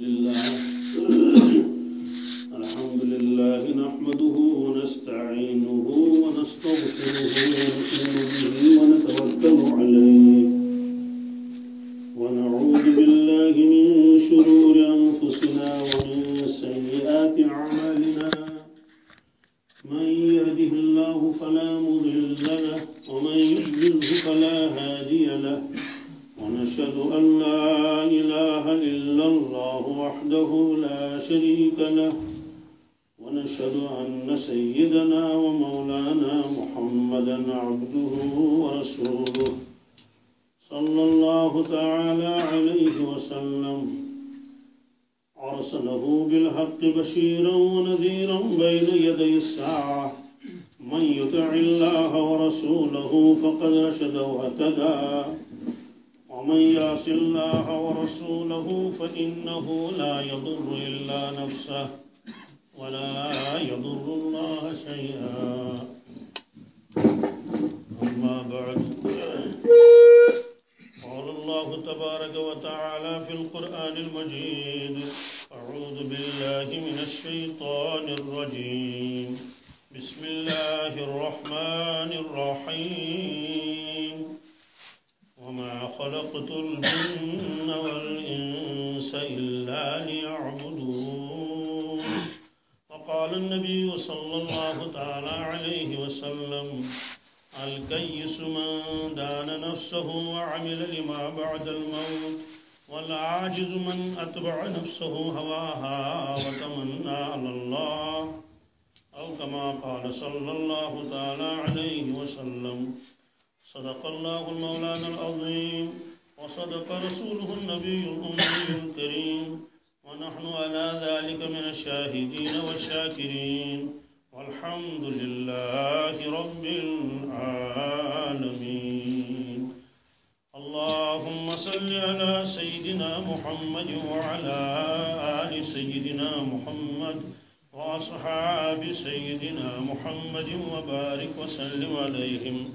لله. الحمد لله نحمده ونستعينه ونستغفره ونؤمن به ونتوكل عليه. ونعوذ بالله من شرور أنفسنا ومن سيئات أعمالنا. من يهده الله فلا مضل له ومن يضلله فلا هادي له. ونشهد أن لا إله إلا الله وحده لا شريك له ونشهد أن سيدنا ومولانا محمدا عبده ورسوله صلى الله تعالى عليه وسلم. أرسله بالحق بشيرا ونذيرا بين يدي الساعة. من يطع الله ورسوله فقد رشد واهتدى ومن يعص الله ورسوله فإنه لا يضر إلا نفسه ولا يضر الله شيئا. أما بعد. قال الله تبارك وتعالى في القرآن المجيد أعوذ بالله من الشيطان الرجيم. بسم الله الرحمن الرحيم. وما خلقت الجن والإنس إلا ليعبدون. وقال النبي صلى الله تعالى عليه وسلم الكيس من دان نفسه وعمل لما بعد الموت والعاجز من أتبع نفسه هواها وتمنى على الله. أو كما قال صلى الله تعالى عليه وسلم صدق الله المولانا العظيم، وصدق رسوله النبي الأمي الكريم، ونحن على ذلك من الشاهدين والشاكرين، والحمد لله رب العالمين. اللهم صل على سيدنا محمد وعلى آل سيدنا محمد وأصحاب سيدنا محمد وبارك وسلم عليهم.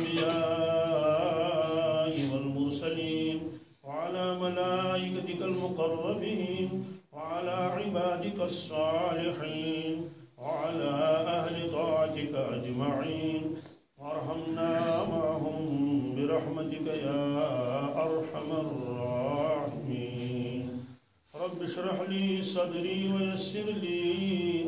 لي صدري ويسر لي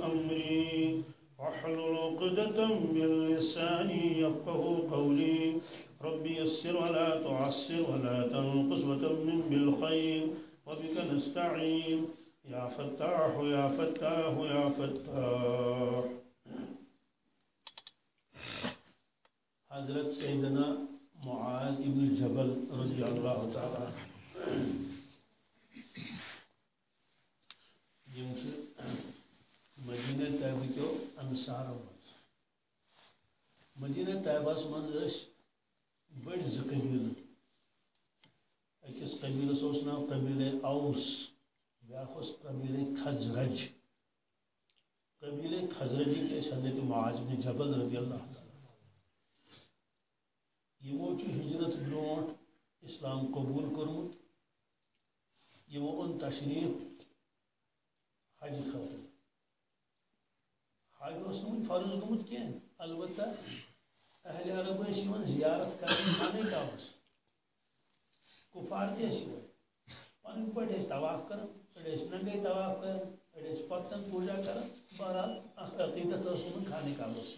أمري. واحلل عقدة من لساني يفقه قولي. رب يسر ولا تعسر ولا تنقص وتمم بالخير. وبك نستعين. يا فتاح يا فتاح يا فتاح. حضرت سيدنا معاذ بن جبل رضي الله تعالى عنه مدینہ طیبہ کیو انصار مز مدینہ طیبہ مز بڑ ز قبیل اکس قبیلس اس ناو قبیل اوس، بیاکھ اس قبیل خزرج۔ قبیل خزرجی کے حضرت معاذ بن جبل رضی اللہ تعالی۔ یمو چھ ہجرت برونٹ اسلام قبول کرمت یمو ان تشریف حج خاطر۔ حج اس نمت فرض گمت کی البتہ اہل عرب یوان زیارت کرنے پانے کامس کفار تہ پن پہ طواف کر نگے طواف کر پتن پوجا کر بہرحال عقیدت خانے کامس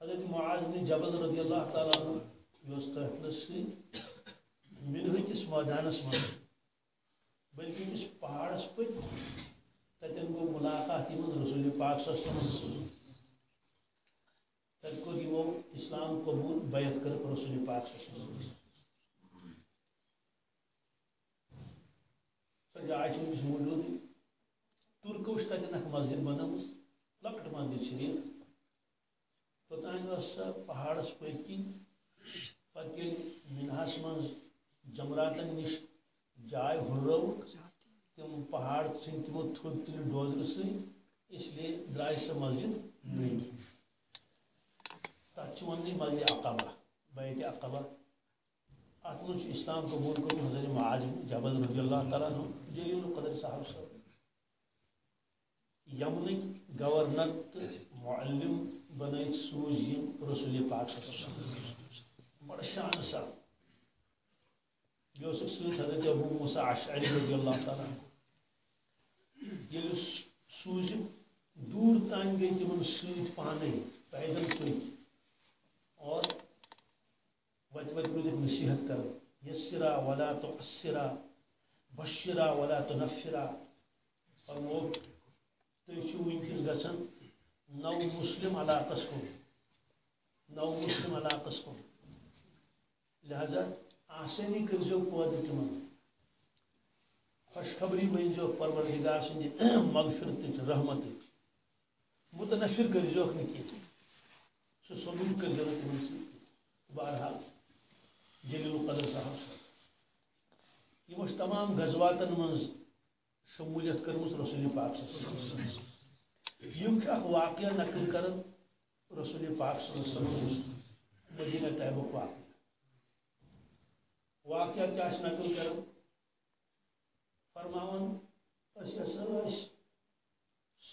حضرت معاذ بن جبل رضی اللہ تعالیٰ عنہ یہ تحفظ سی منہ کس میدانس من بلکہ کس پہاڑس پہ تتن گو ملاقات یمن رسول پاک صلی اللہ علیہ وسلم تت کو یمو اسلام قبول بیعت کر رسول پاک صلی اللہ علیہ وسلم سو جائے موجود ترکو وچھ تتن اخ مسجد بنٲومٕژ لۄکٕٹ مسجد شریف توٚتانۍ ٲس پہاڑس پٔتۍ کِنۍ پتہٕ ییٚلہِ مِنہس جمراتن نِش جاے ہُررٲوٕکھ تِم پہاڑ ژھٕنۍ تِمو تھوٚد تُلہِ ڈوزرٕ سۭتۍ اس لیے درٛاے سۄ مسجد نٔنۍ تتھ چھِ وننٕے مسجد عقبہ، بیت عقبہ۔ اتھ منٛز چھُ اسلام قبوٗل کوٚرمُت حضرت معاذ جبل رضی اللہ تعالیٰ عنہ جلیل القدر صاحب صٲب یمنٕکۍ گورنر تہٕ معلم بنٲیِتھ سوٗزۍ یِم رسول پاک صلی اللہ علیہ وسلم۔ بڑٕ شانہٕ سان بیٚیہِ اوسُکھ سۭتۍ حضرت ابو موسا اشعری رضی اللہ تعالیٰ ییٚلہِ سوٗزِکھ دوٗر تانۍ گٔے تِمن سۭتۍ پانے پیدل پٔکۍ اور وتہِ وتہِ روٗدِکھ نصیحت کران یسرا ولا تُعسرا بشرا ولا تنفرا فرموکھ تُہۍ چھِو وٕنکٮ۪س گژھان نو مسلم علاقس کُن نو مسلم علاقس کُن لہذا آسانی کٔرزیو پٲدٕ تِمن خوشخبری ؤنزیو پروردگار سٕنٛدِ مغفرتٕچ رحمتٕچ متنفر کٔرزیوکھ نہٕ کینٛہہ سُہ سلوٗک کٔرزیو نہٕ تِمن سۭتۍ بہرحال، جلیل القدر صاحب صٲب یِمو تمام غزواتن منٛز شمولیت کٔرمٕژ رسول پاک صلی اللہ علیہ وسلم یِم چھِ واقعہ نقل کران رسول پاک صلی اللہ علیہ وسلم۔ مدینہ طیبُک واقعہ واقعہ کیا چھِ نقل کران فرماون أسۍ ہسا ٲسۍ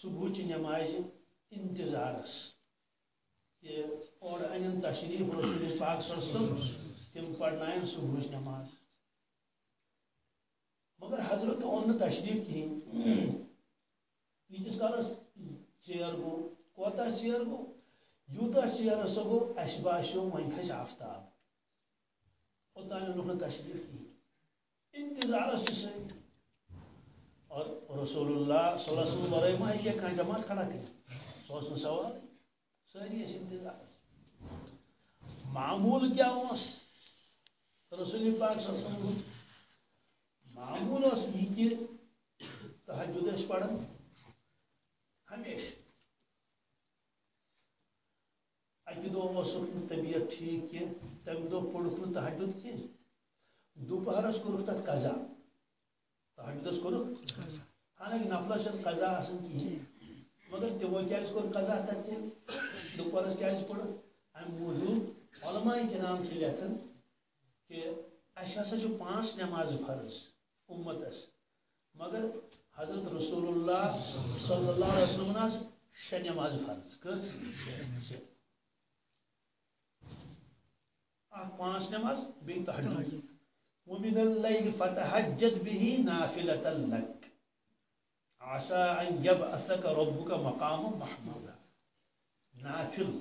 صبحچہِ نمازِ انتظارس کہ اور انن تشریف رسول پاک صلی اللہ علیہ وسلم تم پڑھنائن صبحچ نماز۔ مگر حضرت اون نہٕ تشریف کہین ییتس کالس ژیر گو کوتاہ ژیر گو یوتاہ ژیر ہسا گو اسہِ باسیو وۄنۍ آفتاب۔ اوتانۍ اوٚنُکھ نہٕ تشریف کہین انتظارس چھِ سٲری اور رسول اللہ صلی اللہ علیہ وسلم ورٲے ما ہیٚکہِ کانٛہہ جماعت کھڑا کٔرِتھ سُہ اوس نہٕ سوال سٲری ٲسۍ انتظارس معموٗل کیٛاہ اوس رسول پاک صلی اللہ علیہ وسلم معمول اس یہ کہ تحجد اس پڑھن ہمیشہ۔ دو اوسک طبیعت ٹھیک کی تم دو پڑھک نہ تحجد کی۔ دوپہرس کورک تت قضا۔ تحجدس کورک حالانکہ نفلس چھن قضا آسان کہین مگر تمو کیاز کور قضا تت دوپہرس کیاز پڑھ ام موجود علماء کرام چھ لیکھن کہ اچھا ہسا چھ پانچ نماز فرض امتس مگر حضرت رسول اللہ صلی اللہ علیہ وسلم شہ نماز فرض۔ کس؟ پانچ نماز بی تحجد ومن الليل فتحجد به نافلة لك۔ عسى أن يبعثك ربك مقام محمودا۔ نافل،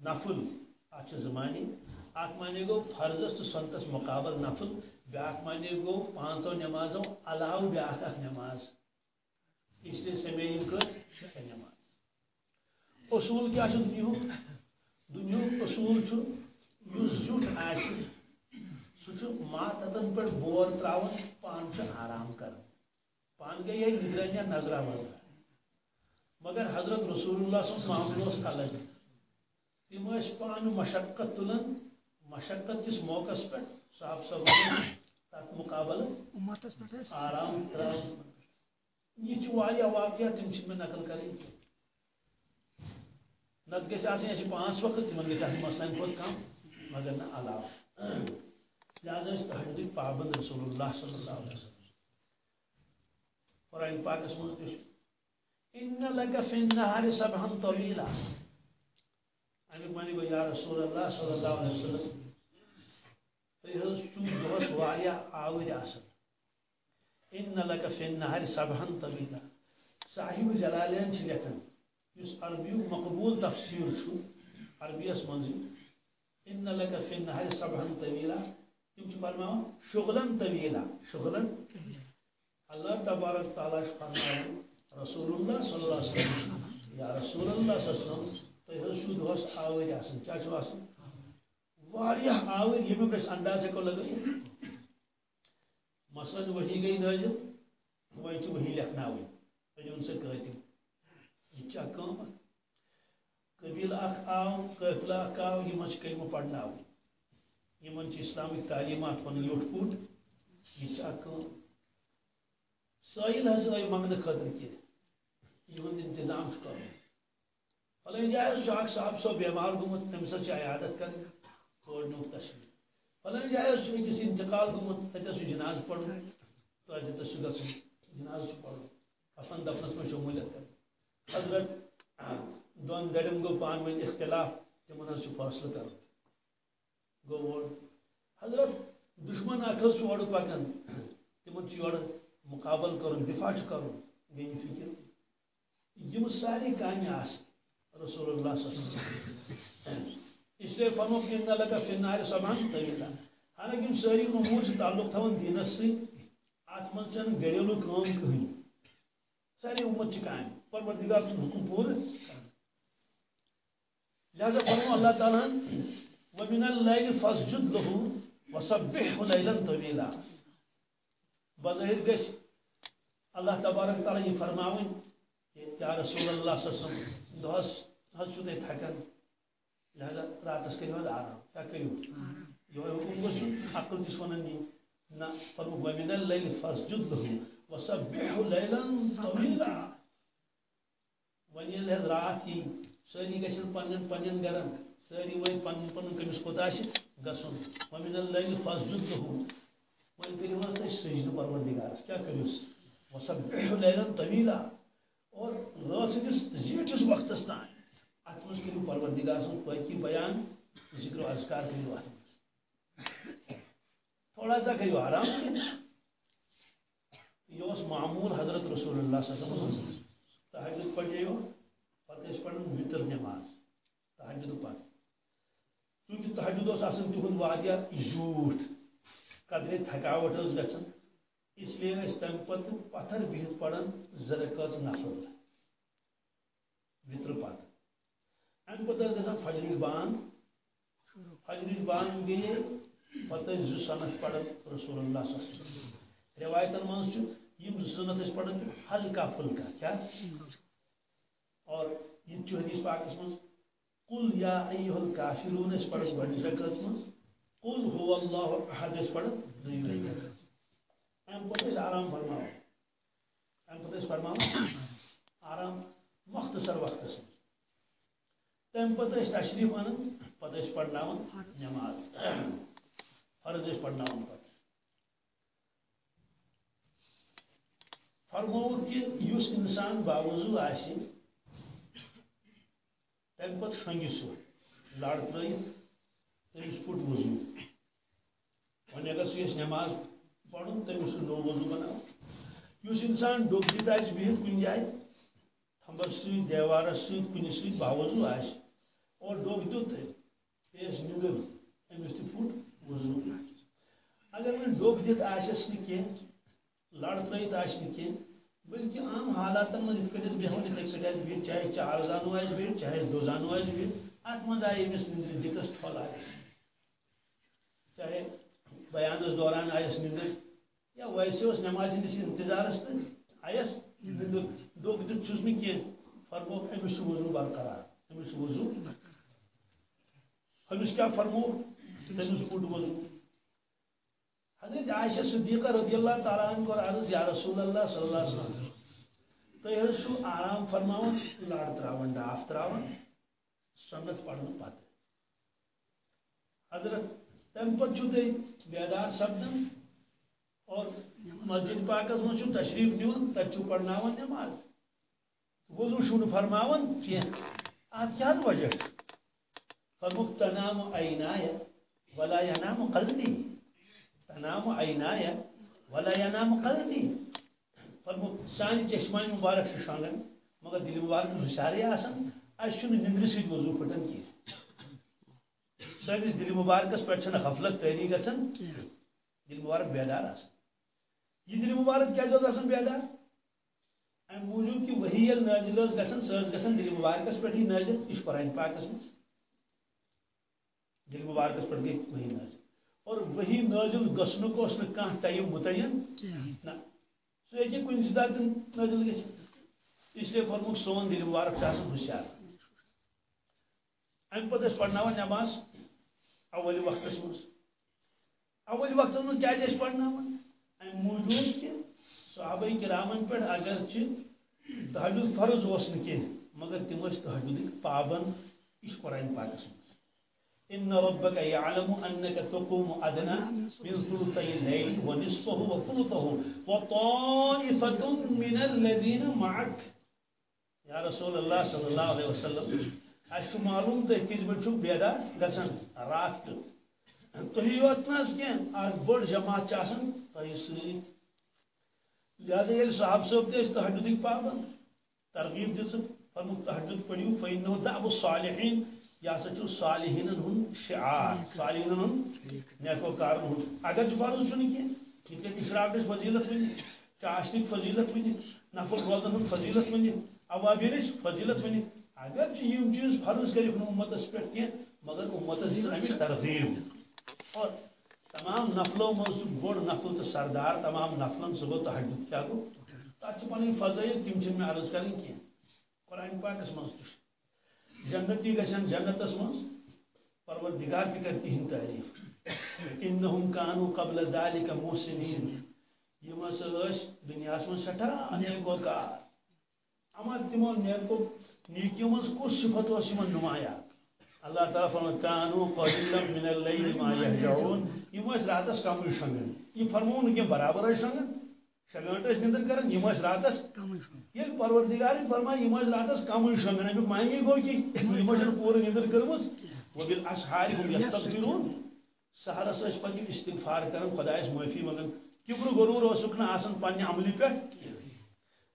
نفل اچھا زمانی اک معنی گو فرضس تو سنتس مقابل نفل۔ بیاکھ معنی گو پانچو نمازو علاوہ بیاکھ اخ نماز۔ اس لیے سمیل کر شہ نماز۔ اصول کیا چھ دنیا؟ دنیا اصول چھ یس زیوٹ آسہ سہ پہ بور تراون پان آرام کر۔ پان گئی یہ نگرانیہ نظرہ وظرہ مگر حضرت رسول اللہ اللہ علیہ وسلم الگ تم پان مشقت تلان مشقت کس موقع پہ صاف صفائی تک مقابل۔ آرام تراؤن یہ واقعہ تم میں نقل کریں نت گھس آس پانچ وقت تمن گھس مسلن کھت کم مگر نہ علاوہ لہذا تحجد پابند رسول اللہ صلی اللہ علیہ وسلم۔ قرآن پاکس مز ان لك في النهار سبحا طويلا امیک معنی گو، یا رسول اللہ صلی اللہ علیہ وسلم تھی حض چو دہس واریاہ آور آسان ان لک فی النهار سبحا طویلا. صاحب جلالین چھ لکھن۔ اس عربی مقبول تفسیر چھو۔ عربی اس منزی ان لک فی النهار سبحا طویلا تم چھ فرماون شغلا طویلا شغلا اللہ تبارک تعالی چھ فرماون رسول اللہ صلی اللہ علیہ وسلم، یا رسول اللہ صلی اللہ علیہ وسلم تھی حض چو دہس آور آسان کیا چھو آسان واریاہ آور یمیک اس انداز ہیکو لگائی مثلا وہی گئی نازل وہی چھو وحی چھ وہی لکھناوی چون سے قاتل یہ کیا کام ہے قبیل اخ آو قافلہ اخ آو یمن کلمہ پڑھناو۔ یمن اسلامک تعلیمات پن لوٹ پوٹ۔ یہ کام سائل حض آئی منگنے خاطر کی یہ انتظام کر فلان جائے اخ صاحب سو بیمار گمت گومت تمس عیادت کر چھوڑنو تشریف فلان جائے أکس انتقال گمت گومت تتس جناز پڑھ تو تس گھن جناز پڑھ کفن دفنس میں شمولیت کر۔ حضرت دون گرم گو پان ون اختلاف تمہن فاصلہ کر گو حضرت دشمن اخ اور پکان تمن یور مقابل کر دفاع کر بے فکر۔ یم ساری کامہ آس۔ رسول اللہ صلی اللہ علیہ وسلم۔ اس لیے فرمو کہ ان لگا فی النار سبحان طویلا حالانکہ یم ساری امور سے تعلق تھون دینس سے ات من چن گھریلو کام کہیں۔ ساری امت چھ کام پروردگار سن حکم پور لہذا فرمو اللہ تعالیٰ ومن اللیل فاسجد له وسبح لیلا طویلا بظاہر گش اللہ تبارک تعالیٰ یہ فرماؤں کہ یا رسول اللہ صلی اللہ علیہ وسلم دہس حض چھو تھی تھکن لہذا راتس کرو آرام کیا کرو یہ حکم گوش عقل یہ نہ فرمو ومن اللیل فاسجد له وسبح لیلا طویلا ون یل حض ساری گھن پن پن گرن ساری ون پن پن کمس کوت گھن ومن اللیل فاسجد له ون کرو حض تھی سجد پروردگارس۔ کیا کروس وسبح لیلا طویلا اور رات سندس زیٹھس وقتس تان ات مز کرو پروردگار سن پاکی بیان ذکر و اذکار کرو ات مز تھوڑا سا کرو آرام۔ یہ معمول حضرت رسول اللہ صلی اللہ علیہ وسلم۔ تحجد پڑھو پتہ اس پڑھن وطر نماز تحجد پتہ چونکہ تحجد اس آسان تہد واقعہ جھوٹ قدرے تھکاوٹ اس گژھان اس لیے اس تم پتہ پتھر بہت پڑھن زرکت نفل وطر پتہ ام پتہ گژھان فجرچ بان فجرچ بان گئی پتہ زٕ سنت پڑھان رسول اللہ صلی اللہ علیہ وسلم روایتن من یم زٕ سنت پڑھان ہلکا پھلکا کیا اور یہ حدیث پاکس من قل یا ایها الکافرون اس پڑھان گۄڈنِچ رکعت من قل هو الله احد اس پڑھان دوٚیمہِ رکعت ام پتہ آرام فرماو ام پتہ فرماو آرام مختصر وقتس من تم پتہ تشریف ان پتہ پڑھنا نماز۔ فرض اس پڑھنا من پتہ فرمو کہ اس انسان باوضو آسی تم پتہ شنگہ سو لڑ ترت تمس پھٹ وضو۔ ون اگر سہ نماز پڑھن تمس نو وضو بنا اس انسان ڈوب دت آس بہت کن جائے تھمبس ست دیوارس ست کن ست باوضو آس اور ڈوب دیت پیس نگر امس تہ پھٹ وضو۔ اگر وہ ڈوب دت آسس نہ لڑ ترت آس نہ بلکہ عام حالات من ات پہ بہن اتھے پہ بہت چاہے چار زانو آس بہت چاہے دو زانو آس بہت ات من آئی امس نندر دکس ٹھل آئے چاہے بیانس دوران آیس نندر یا ویسے اس نماز ہندس انتظارس تو آیس نندر ڈوب دت چھس نہ کی فرمو امس وضو برقرار امس وضو۔ امس کیا فرمو تمس پھٹ وضو۔ حضرت عائشہ صدیقہ رضی اللہ تعالیٰ عنہ کو عرض، یا رسول اللہ صلی اللہ علیہ وسلم، تو یہ شو آرام فرماون لڑ تراون ڈاف تراون سنت پڑھن پتہ حضرت تم پتہ چھو تھی بیدار سپدن اور مسجد پاکس من چھو تشریف نیون تت چھو پڑھناون نماز۔ وضو شو فرماون کی آت کیا وجہ؟ فرمک تنام عینای ولا ینام قلبی تنام عینایا ولا ینام قلبی. فرمو سانی چشمان مبارک سے شانگن مگر دل مبارک ہشارے آسان اس چھن نندر سۭتۍ وضو پھٹان کی۔ سٲنِس دل مبارکس پٮ۪ٹھ چھنہٕ غفلت تٲری گژھان دل مبارک بیدار آسان یہ دل مبارک کیازِ اوس آسان بیدار؟ امہِ موٗجوٗب کہِ وہی ییٚلہِ نٲزِل ٲس گژھان سۄ دل مبارکس پٮ۪ٹھٕے نٲزِل یہِ چھُ قرآن پاکس منٛز دل مبارکس پٮ۪ٹھ گٔے وہی نٲزِل اور وہی نازل گسنک ٹائم متعین؟ نہ. سہ ہیٚکہِ کُنہِ ساتہٕ نازل گژھِتھ اس لیے فرمuk سون دل مبارک ہوشیار. ام پتہ پڑھناوان نماز؟ اول وقت مز اول وقت مز کیا پڑھناوان ام موجود کہ صحابہ کرامن پہ اگر تحجد فرض اس کی مگر تم تحجد پابند یہ قرآن پاکس مز إن ربك يعلم أنك تقوم أدنى من ثلثي الليل ونصفه وثلثه وطائفة من الذين معك. يا رسول الله صلى الله عليه وسلم اَسہِ معلوم تُہۍ کٔژِ بجہِ چھُو بیدار گژھان رات کیُتھ تُہی یوت نہٕ حظ کینٛہہ اکھ بٔڑ جماعت چھِ آسان تۄہہِ لہذا ییٚلہِ صاحب صٲب تہِ ٲسۍ تحجدٕکۍ پابنٛد، ترغیب دِژٕکھ فرمُک تحجد پٔرِو فینو دعب صالحین یہ ہسا چھُ صالحین ہُنٛد شعار صالحین ہُنٛد نیکو کارن ہُنٛد اگر فرض چھُنہٕ کینٛہہ یِتھ کٔنۍ اِشراقٕچ فضیلت ؤنِتھ چاشنٕچ فضیلت ؤنِتھ نفل روزن ہُنٛد فضیلت ؤنِتھ اوابینٕچ فضیلت ؤنِتھ اگر یم چیز فرض کرک امتس پہ کی مگر امتس دن امی ترتیب اور تمام نفلوں مز بوڑ نفل تو سردار تمام نفلن گو تحجد کیا گو؟ تر پن فضائل تم میں عرض کریں کی قرآن پاکس مز جنتی گھن جنتس مز پروردگار تہ کر تہند تعریف۔ انہم کانو قبل ذالک محسنین۔ یم ہسا دنیا من سٹھا نیکو کار۔ اما تمو نیکو نیکیوں مز کس صفت اس یمن نمایاں۔ اللہ تعالیٰ فرمان کانو قلیلا من اللیل ما یهجعون۔ یم اس راتس کم شنگن۔ یہ فرمون کہ برابر شنگن۔ نندر کرن یم اس راتس یہ پروردگار فرمائے یم اس راتس کم شنگن امیک معنی گو کہ اس پور نندر کرمس وبالاسحار هم یستغفرون۔ سحرس اس پتہ استغفار کرن خدا اس معافی منگن۔ کبر غرور اسکنا آسن پنہ عملی پہ۔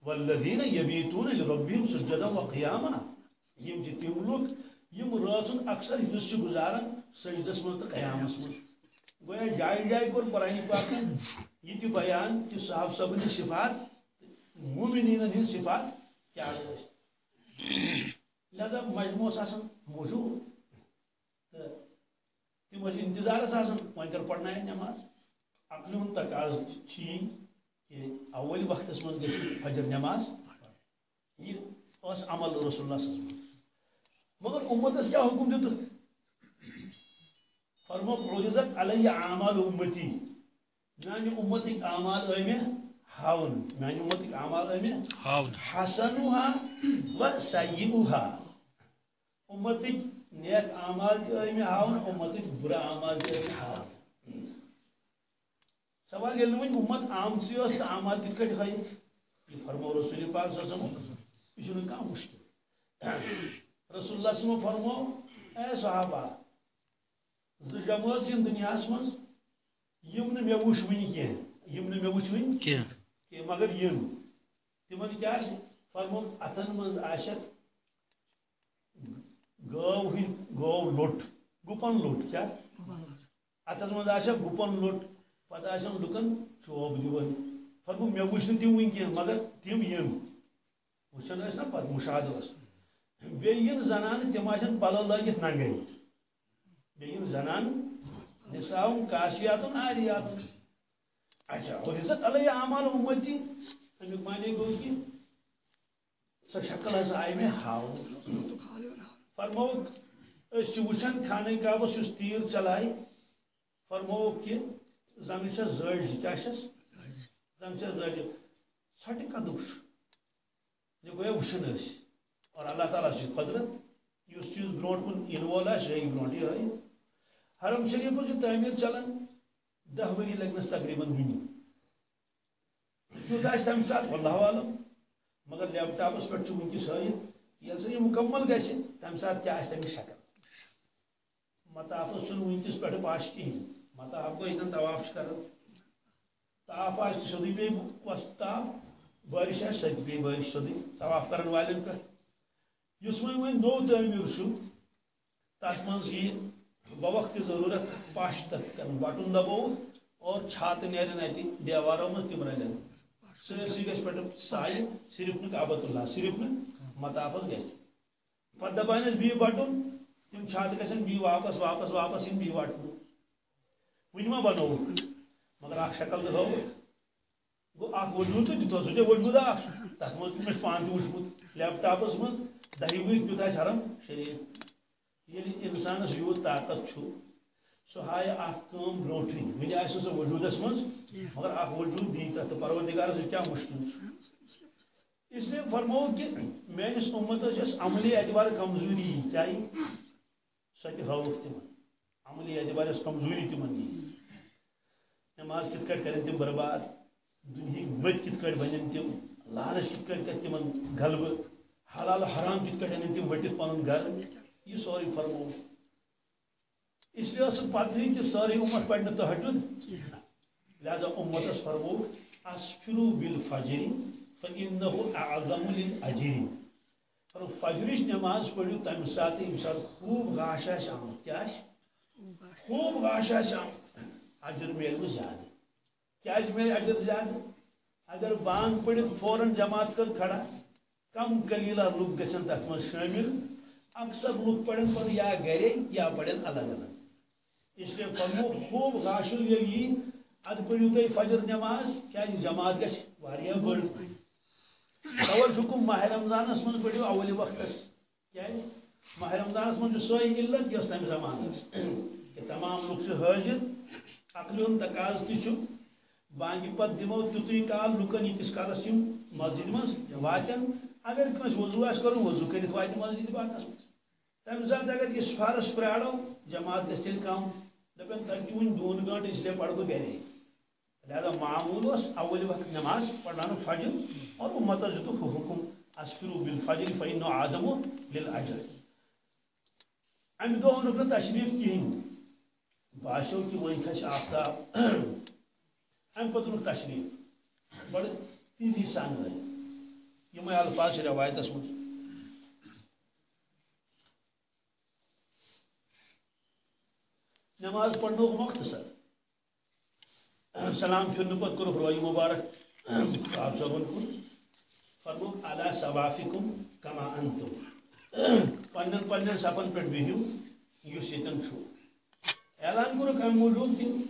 والذین یبیتون لربهم سجدا وقیاما یم چھ تم لوگ یم راتن اکثر حصہ چھ گزاران سجدس مز تو قیامس مز گویا جائے جائے کور قرآن پاکن یہ تہ بیان کہ صاحب صبن صفات، مومنین ہند صفات کیا لہذا مجموع آسان موجود تو تم انتظارس آسان وۄنۍ کر پڑنائے نماز۔ عقل ہند تقاض چھی کہ اول وقت من گی فجر نماز۔ یہ عمل رسول اللہ صلی اللہ علیہ وسلم۔ مگر امتس کیا حکم دیت فرمو عرضت علی اعمال امتی۔ میانی امتک اعمال ایمہ ہاون میانی امتک اعمال ایمہ ہاون حسنها و سیئها امتک نیک اعمال ایمہ ہاون امتک برا اعمال ایمہ ہاون سوال یل ون امت عام سی اس عامات کت کٹ ہے یہ فرمو رسول پاک صلی اللہ علیہ وسلم یہ چھنہ کانٛہہ مشکل رسول اللہ صلی اللہ علیہ وسلم فرمو اے صحابہ ز جماعت ین دنیا من یم نہ مے وچھ ونی کینٛہہ یم نہ مے وچھ ونی کہ مگر یم تمن کیا فرمو اتن من آشک گو ہی گو لوٹ گپن لوٹ کیا اتن من آشک گپن لوٹ پتہ آسان لکن چوب دِوان فرمو مےٚ وٕچھ نہٕ تِم کینٛہہ مگر تِم یِم وٕچھان ٲسۍ نا پتہٕ مُشاہدٕ اوس بیٚیہِ یِن زنانہٕ تِم آسن پلو لٲگِتھ ننگے بیٚیہِ یِن زنانہٕ نِساوُن کاسیاتُن آریاتُن اچھا اور عزت علیہ اعمال امتی امیُک معنی گوٚو کہِ سۄ شکل آیہِ مےٚ ہاوُن فرمووُکھ أسۍ چھِ وٕچھان خانہ کعبس یُس تیٖر چلایہِ فرمووُکھ کہِ زنگ چھس زڑ کیا چھس زنگ چھس زڑ ژھٹہِ کدُک یہ گویا وٕچھن ٲسۍ اور اللہ تعالیٰ چھِ قدرت. یُس چیٖز برونٛٹھ کُن یِنہٕ وول آسہِ یہِ برونٛٹھ یِہوٚے حرم شریٖفس چھِ تعمیٖر چلان دہ ؤری لگنس تقریٖباً وٕنہِ کیُتھ آسہِ تمہِ ساتہٕ واللہ عالم مگر لیپ ٹاپس پٮ۪ٹھ چھُ وٕنکٮ۪س ہٲیِتھ ییٚلہِ سا یہِ مُکمل گژھِ تمہِ ساتہٕ کیٛاہ آسہِ شکل۔ مطافس چھُنہٕ وٕنکٮ۪س پٮ۪ٹھٕ پاش کِہیٖنۍ مطاف گو یتن طواف کر تاف آ سیودی پی وستا بارش آ ستی پی بارش سیودی طواف کرن والن پہ اس وۄنۍ وۄنۍ نوٚو تعمیٖر چھُ تتھ منٛز بوقت ضروٗرت پش تتھ کرن بٹُن دبووُکھ اور چھاتہٕ نیرن اتہِ دیوارو منٛز تِم رلن سٲرسٕے گژھِ پٮ۪ٹھٕ سایہِ صرف نہٕ اللہ صرف نہٕ مطافس گژھِ پتہٕ دپانس بیٚیہِ بٹُن تِم چھاتہٕ گژھن واپس واپس واپس یِن بیٚیہِ وٹنہٕ ون ما بنوک مگر اخ شکل دکھو گو اخ وجود تو دتو سہ وجود اخ تک مز پان تہ وچمت لیپ ٹاپس مز دہی وی کیت آس حرم شریف یعنی یل انسانس یوت طاقت چھو سہ ہائے اخ کام برونٹھے ونہ آس سہ وجودس مز مگر اخ وجود دی تہ پروردگارس کیا مشکل؟ اس لیے فرمو کہ میانس امتس یس عملی اعتبار کمزوری چاہیے سہ تہ ہاؤک تم عملی اعتبار کمزوری تمن نماز کت کریں تم برباد، دنیا بت کت کٹ بنن تم لالچ کت کٹ کر تمن غلبہ حلال حرام کت کٹ ان تم وٹت پن گھر۔ یہ سوری فرمو اس لیے اس پتہ کہ ساری امت پڑھ تحجد لہذا امتس فرمو اسفرو بالفجر فانه اعظم للاجر فجرش نماز پڑھو تم سات یم سات خوب غاشا شام کیا خوب غاشا شام۔ اجر میل زیادہ۔ کیا میرے اجر زیادہ؟ اگر بانگ پڑھت فوراً جماعت کر کھڑا۔ کم کلیلہ لوگ گھن تک من شامل۔ اکثر لوگ پڑھن پر یا گرے یا پڑھن الگ الگ۔ اس لیے فرمو، خوب غاشل یہ اد پڑھو تھی فجر نماز، کیا جی جماعت گھس واریاہ بڑ اول حکم، ماہ رمضانس من پڑھو اول وقت کیا جی؟ ماہ رمضانس من سوئی علت یس تمہ زمانس کہ تمام لوگ سے حاضر عقل تقاض تہ بانگی پت دمو تیتھے کال لکن یتس کالس مسجد مز واتن اگر کنس وضو آس کرو، وضو کرت وات مسجد باقس مز تمہ سات اگر یہ سفارس پرارو جماعت گھس تیل کم دپن تم چون دون گنٹ اس لیے پڑھ گرے لہذا معمول اس اول وقت نماز پڑھنا فجر، اور امت جو حکم اسفرو بالفجر فإن اعظم للاجر ام دو نہ تشریف کہین باشو کی وہی کھش آفتاب۔ ام پتن تشریف۔ بڑ تیزی سان گئی یم الفاظ روایت من نماز پڑھنک مختصر سلام پھرن پت کور روی مبارک۔ آپ صبن کن فرموک علا صوافکم کما انتم. پنن پنن سپن پہ بہو اس یتن اعلان کورک ام موجود تم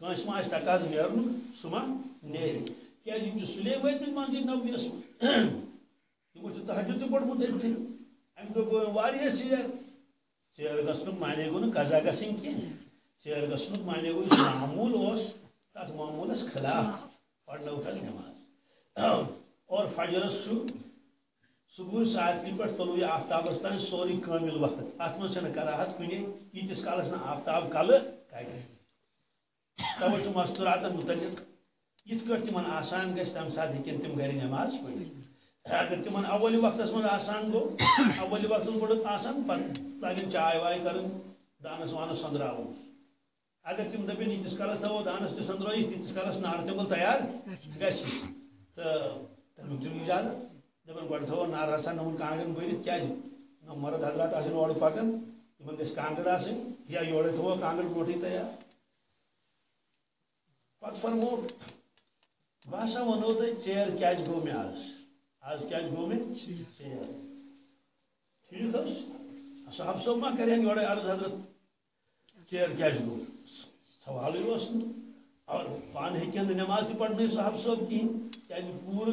کنس ما تقاض نیرن سہ ما نیرِ کیا یم سلے وٲتمٕتۍ مسجد نبویس منٛز تحجد تہِ پوٚرمُت أتھۍ اَمہِ دۄہ گوٚو واریاہ سیر سیر گژھنُک معنے گوٚو نہٕ قزا گژھٕنۍ کینٛہہ سیر گژھنُک معنے گوٚو یُس معموٗل اوس تَتھ معموٗلس خلاف پرنٲو حظ نٮ۪ماز اور فجرس چھُ صبح ساتہِ پٮ۪ٹھ طلوع آفتابس تام سورُے کٲمِل وقت اتھ منٛز چھنہٕ کراہت کُنہِ ییٖتِس کالس نہٕ آفتاب کلہٕ کڑِ توے مستوراتن متعلق یت کٹ تم آسان گھس تم سات ہکن تم گھر نماز پڑھ اگر تم اول وقت من آسان گو اول وقت پڑھ آسان پتہ لگن چائے وائے کرن دانس وانس سندرا اگر تم دپن یتس کالس تھو دانس تہ سندرو تیتس کالس نار تمل تیار گھس تو تمیک دن اجازت دپن گۄڈٕ تھو نار ہسا نمن کانگن بٔرِتھ کیازِ مرد حضرات آسن اورٕ پکان تمن گژھِ کانگٕر آسٕنۍ یا یورے تھوو کانگٕر برونٹھٕے تیار پتہ فرمو بہسا ونو تہ ژیر کیاز گو مے آز آز کیاز گو مے ٹھیک حس صاحب صاحب ما کریں یورے عرض حضرت ژیر کیاز گو. سوال اس اور پان ہکن نماز تہ پڑھنے صاحب صاحب کہین کیاز یعنی پور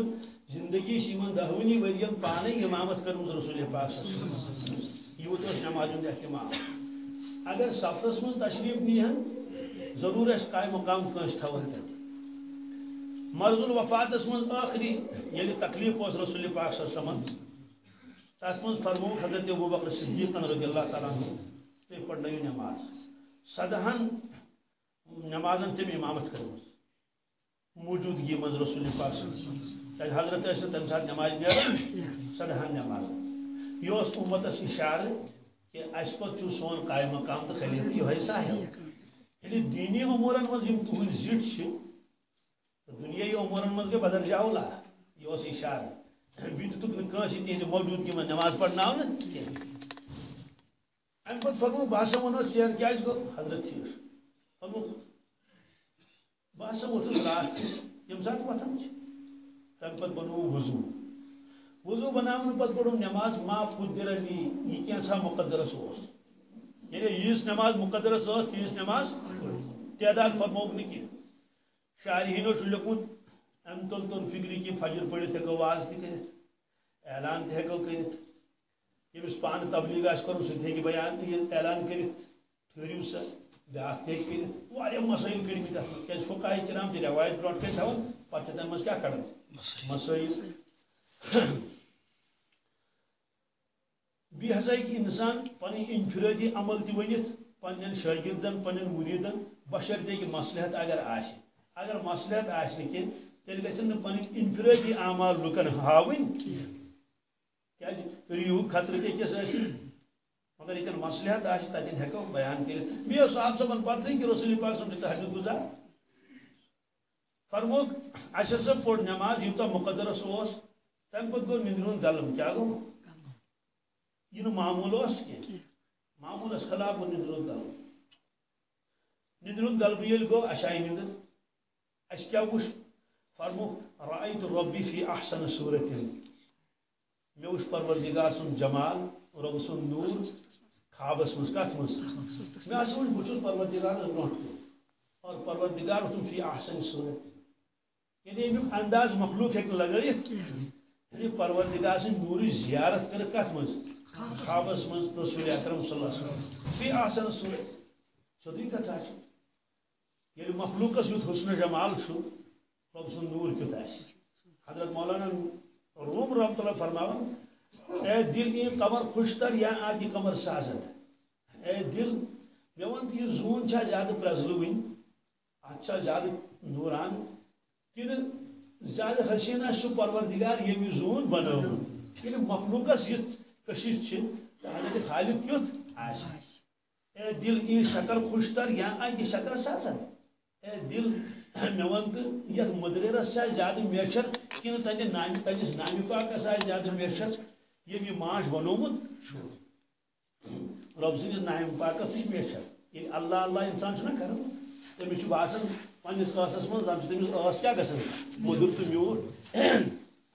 زندگی شیمن دہونی ورین پانے امامت کرم رسول پاک صلی اللہ علیہ وسلم. یوت اس نماز ہند اہتمام اگر سفرس من تشریف نیہن ضرور اس قائم مقام کنس تھون تھے مرض الوفاتس من آخری یل تکلیف اس رسول پاک صلی اللہ علیہ وسلم. تس من فرمو حضرت ابو بکر صدیق رضی اللہ تعالیٰ عنہ تھی پڑھنو نماز. صدہن نمازن تم امامت کرم موجودگی من رسول پاک صلی اللہ علیہ وسلم. حضرت اس تم ساتھ نماز نیرن صدہن نماز. یہ اس امتس اشارہ کہ اس پت سون قائم مقام تو خلیفہ یہ ساحل یعنی دینی امورن مز یم تہند زٹ دنیای امورن مز گئی بدر جاولا یہ اس اشارہ بیت تک نکاسی تہذ موجودگی من نماز پڑھنا ام پتہ فرمو باسا ونو سیر کیا گو حضرت ٹھیک فرمو۔ باسا وتھس رات یم سات وتھان تم پتہ بنو وضو۔ وضو بناون پتہ پڑھو نماز ما قدر لی یہ کیسا مقدرس اوس یعنی یس نماز مقدرس اوس تیس نماز۔ تعداد فرموک نہ کی شارحینو لیکمت ام تل تل فکری کی فجر پڑھت ہیکو واز تہ کرت اعلان تہ کرت یمس پان تبلیغ آس کرن سہ بیان اعلان کرت ٹھہرو سا بیاکھ تہ کرت واریاہ مسائل کڑ مت اتھ کیاز فقہ کرام تہ روایت برونٹ کن تھاون پتہ تمہ مز کیا کڑن مسائل۔ بی ہسا کہ انسان پن انفرادی عمل تہ ونت پنن شاگردن پنن مریدن بشرطے کہ مصلحت اگر آس اگر مصلحت آس تیل گھن پن انفرادی اعمال لکن ہاؤن کیا جی؟ ریو خطرہ تہ کس مگر یہ مصلحت آس تتین ہیکو بیان کر صاحب صاحب پتہ کہ رسول پاک صاحب تحجد گزار۔ فرموک اچھا سب پوڑ نماز یوتا مقدرس اس تم پتہ گو نندرون دلم کیا گو؟ یہ معمول اس کی معمول اس خلاف وہ ندرون دل ندرون دل بیل گو اشائی ندر اش کیا وش فرمو رأيت ربي في احسن صورت میں وش پروردگار سن جمال، رب سن نور خوابس مز کت مز میں اس وش بچس پروردگار برونٹ اور پروردگار تم فی احسن صورت یعنی امیک انداز مخلوق ہیکن لگائیت یعنی پروردگار سن نوری زیارت کر کت مز خوابس من رسول اکرم صلی اللہ علیہ وسلم. فی آسن صورت سودی کتھا یعنی چھ یل مخلوقس یوت حسن جمال چھو رب سن نور کیت آس حضرت مولانا روم رحمت اللہ فرماون اے دل، یہ قمر خوشتر یا آتی قمر سازد۔ اے دل مے ون یہ زون چھا زیادہ پرزلوین اچھا زیادہ نوران۔ کن زیادہ حسینہ سو پروردگار، یہ زون بنو۔ یعنی مخلوقس یہ کشش حضرت خالق کیت اے دل ای شکر خوشتر یا آئی شکر سازن اے دل مے ون یت مدریرس زیادہ میچر کن تنہ نام تنس نام پاکس آ زیادہ میچر یم یہ ماش بنومت؟ رب سندس نام پاکس تھی میچر یہ اللہ اللہ انسان چھنا کران تمس باسان پنس قاسس من زن تمس ٲس کیا گژھان مدر تو میوٹ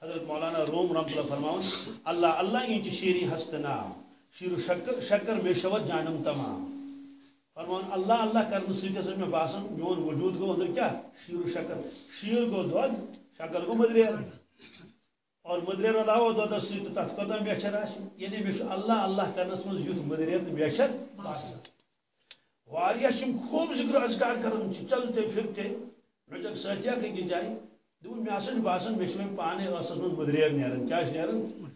حضرت مولانا روم رحمت اللہ فرماؤن، اللہ اللہ یہ شیری ہست نام، شیر شکر شکر بے شوت جانم تمام۔ فرمان اللہ اللہ کرنے سیدھے میں باسن میون وجود گو اندر کیا؟ شیر شکر۔ شیر گو دود شکر گو مدریر اور۔ مدریر علاوہ دود سیدھ تت کتا میچر آسی یعنی میں اللہ اللہ کرنے من یوت مدریر تو میچر باسن۔ واریاہ شم خوب ذکر اذکار کرن چلتے پھرتے رجک ساتیا کہ جائے۔ دون مے ہسا باسان مے چھ پانے ٲسس منٛز مٔدریر نیران کیٛاہ چھِ نیران ییٚلہِ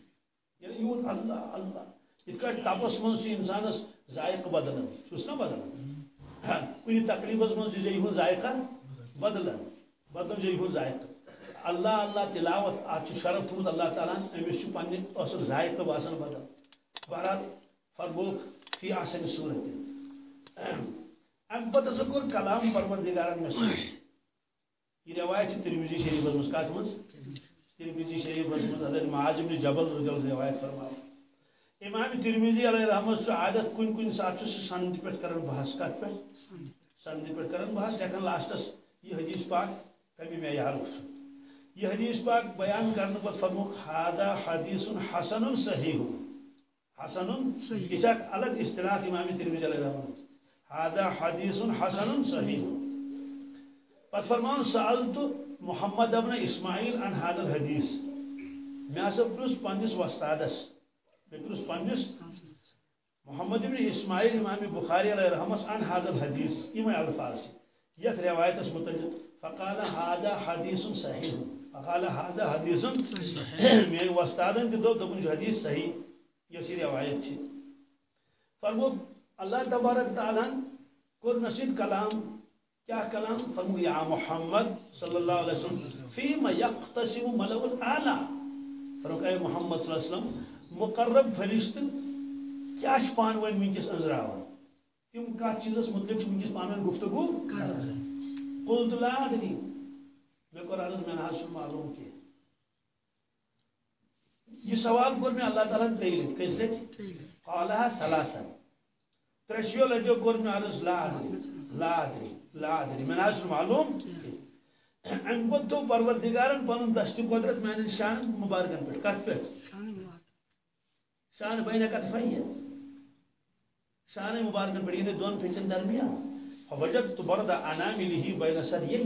یعنی یوٗت اللہ اللہ۔ یِتھ کٲٹھۍ تپس منٛز چھُ اِنسانس ذائقہٕ بدلان چھُس نا بدلان کُنہِ تکلیٖفس منٛز چھِ یِہُنٛد ذائقہ؟ بدلان بدلان چھِ یِہُنٛد ذائقہٕ۔ اللہ اللہ تلاوت اتھ شرف تھوٚمُت اللہ تعالیٰ ہن أمِس چھُ پننہِ ٲسُک ذائقہٕ باسان بدل بہرحال فرموک فی آسن صوٗرت۔ امہِ پتہٕ ہسا کوٚر کلام پروردگارن مےٚ یہ روایت ترمیزی شریف مز کت مز ترمیزی شریف مز حضرت معاذ بن جبل رضی اللہ روایت فرما امام ترمیزی علیہ رحمت سے عادت کن کن سات سند پہ کرن بحث کت پہ سند پہ کرن بحث۔ لیکن لاسٹس یہ حدیث پاک کمی معیار یہ حدیث پاک بیان کرنے پر فرمو ہادا حدیث حسن صحیح حسن یہ الگ اصطلاح امام ترمیزی علیہ رحمت ہادا حدیث حسن صحیح پس فرمان سألت محمد ابن اسماعیل عن هذا الحدیث۔ میں ہسا پرس پنس وستادس میں پنس محمد ابن اسماعیل امام بخاری علیہ رحمس عن هذا الحدیث یہ الفاظ یت روایت اس متعلق، فقال هذا حدیث صحیح۔ فقال هذا حدیث صحیح۔ میں وستادن تہ دو دپن حدیث صحیح، یہ سی روایت چھ فرمو، اللہ تبارک تعالی کور نشید کلام، کیا کلام؟ فرمو، یا محمد صلی اللہ علیہ وسلم فیما یقتسم ملو الاعلا فرمو، اے محمد صلی اللہ علیہ وسلم مقرب فرشت کیا پان ون ونکس انزراوان تم کت چیزس متعلق ونکس پان ون گفتگو قلت لا ادری۔ میں کور عرض میں نہ معلوم کی یہ سوال کور میں اللہ تعالیٰ تریل کیسے قالها ثلاثا۔ ترشیو لجو کور میں عرض لا ادری۔ لا ادری۔ لا ادری۔ من آج معلوم ام پتہ تو پروردگارن پن دست قدرت میان شان مبارکن پہ کت پہ شان بین کت فیہ شان مبارکن پہ یعنی دون پیچن درمیان فوجدت برد انامله بین سریہ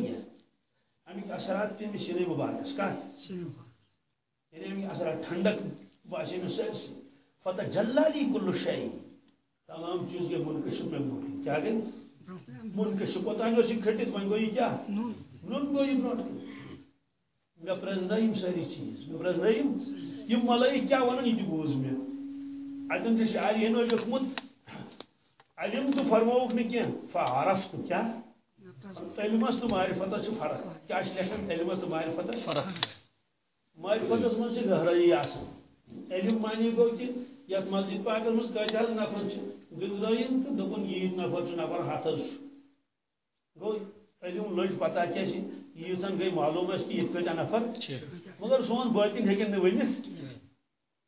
امیک اثرات پہ شیر مبارکس کت یعنی امیک اثرات ٹھنڈک باسے میں سرس فتح جلالی کل شاہی تمام چیز کے منکشپ میں موٹی کیا گئی منکشپ اوتان اس کھٹت وۄنۍ گوٚو یہِ کیٛاہ نوٚن گوٚو یہِ برونٛٹھ کُن مےٚ پرٛزنٲیِم سٲری چیٖز۔ مےٚ پرٛزنٲیِم یِم ملٲیِک کیٛاہ وَنان یہِ بوٗز مےٚ اَتٮ۪ن تہِ چھِ عالیہن لیوٚکھمُت علم تو فرمووُکھ نہٕ کینٛہہ فعرف تو کیٛاہ علمس تو معرفتس چھِ فرق؟ کیٛاہ چھِ لیکھان علمس تو معرفتس فرق. معرفتس منٛز چھِ گہرٲیی آسان علم معنی گوٚو کہِ یتھ مسجد پاکس مز کت حظ نفر گزرائن تو دپن ییت نفر نفر ہاتھ گو علم لج پتہ کیا ییژن گئی معلوم اس کہ یہ نفر. مگر سون باطن ہیکن ورنت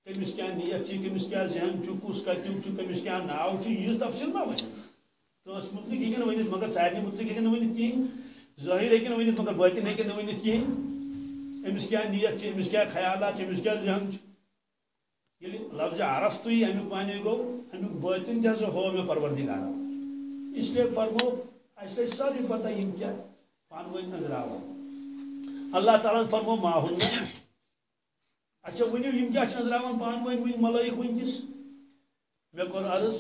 کمس کیا نیت کمس کیا ذہن کس کتم کمس کیا ناو یہ تفصیل ما ون کس متعلق ہیکن ورنت مگر سارے متعلق ہیکن ورنت کہین ظاہر ہیکن ورنت مگر باطن ہیکن ورنت کہین امس کیا نیت امس کیا خیالات امس کیا ذہن یلی لفظ عرف تو یہ امیک معنی گو امیک باطن جیسے ہو میں پروردگار۔ اس لیے فرمو، اس لیے ساری پتہ یم کیا؟ پان ون نظر آو اللہ تعالیٰ فرمو ماحول اچھا ونیو یم کیا نظر آوان؟ پان ون ون ملائک ونکس مے کور عرض،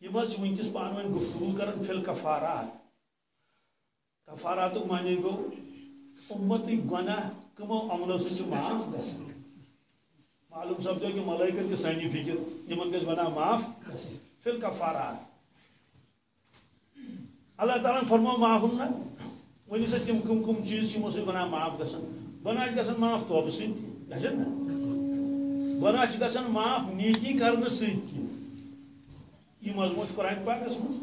یم حظ ونکس پان ون گفتگو کرن فل کفارات کفارات معنی گو امت گناہ کمو عملو سے معاف گژھان۔ معلوم سپدو کہ ملائکت کی سانی فکر، یمن گز بنا معاف فی الکفارات۔ اللہ تعالیٰ فرمو معاف نہ۔ ونی سا تم کم کم چیز یمو سے بنا معاف گسن بنا گسن معاف توبہ سۭتۍ۔ گژھن نا بنا گسن معاف نیکی کرنے سۭتۍ یہ مضمون قرآن پاکس مز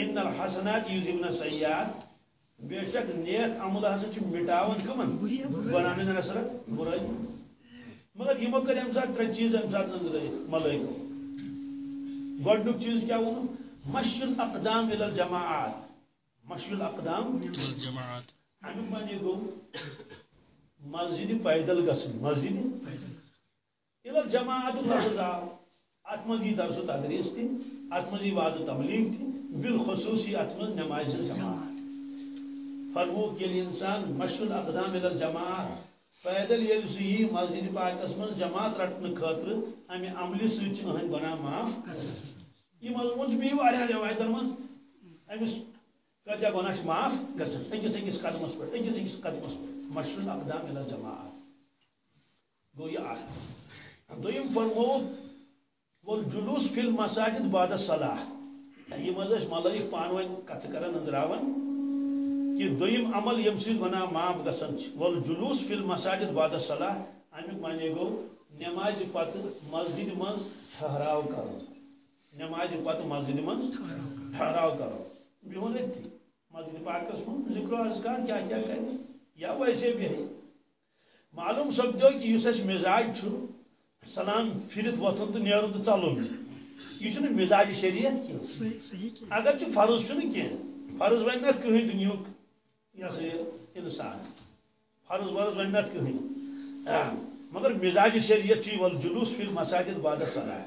ان الحسنات یوزبن سیئات. بے شک نیک عمل ہسا کمن. بنانے نسر برائی. مگر یہ کر ام سات ترے چیز ام سات نظر ملائکہ گۄڈنیُک چیز کیا ون مشی الاقدام الى الجماعات. مشی الاقدام الجماعات. امیک معنی گو. مسجد پیدل گژھن مسجد الى الجماعات لفظ آو ات مز یہ درس و تدریس تھی ات مز یہ وعد و تبلیغ تھی، بالخصوصی ات مز نماز جماعت۔ فرموک یل انسان مشی الاقدام الى الجماعات پیدل یل سی مسجد پاکس من جماعت رٹنے خاطر امہ عمل سہن بنا معاف یہ مضمون بیٚیہِ واریاہ روایتن منٛز أمِس کۭتیاہ گۄناہ چھِ معاف گژھان أکِس أکِس قدمس پٮ۪ٹھ أکِس أکِس قدمس پٮ۪ٹھ مشروع اقدام الى جماعت. گوٚو یہِ اکھ دوٚیِم فرمووُکھ والجلوس فی المساجد بعد الصلاح یِم حظ ٲسۍ ملٲیِک پانہٕ ؤنۍ کتھٕ کران أنٛزراوان کہ دویم عمل یم بنا معاف گسن ول جلوس فی المساجد بعد الصلاة یعنی امیک معنی گو، نماز پت مسجد من ٹھہراو کرو. نماز پت مسجد من ٹھہراو کرو. بہن اتھی مسجد پاکس من ذکر و اذکار کیا کیا کرنی یا ویسے بھی ہے معلوم سپدو کہ اس مزاج سلام پھرت وتھن تو نیرن تو ژلن یہ مزاج شریعت کی۔ اگر فرض چھُنہٕ کینٛہہ فرض ون نہ کٕہٕنۍ دُنیہُک یہ انسان۔ فرض ورض ون نت کہیں مگر مزاج شریعت چی ول جلوس فی المساجد بعد صلاح۔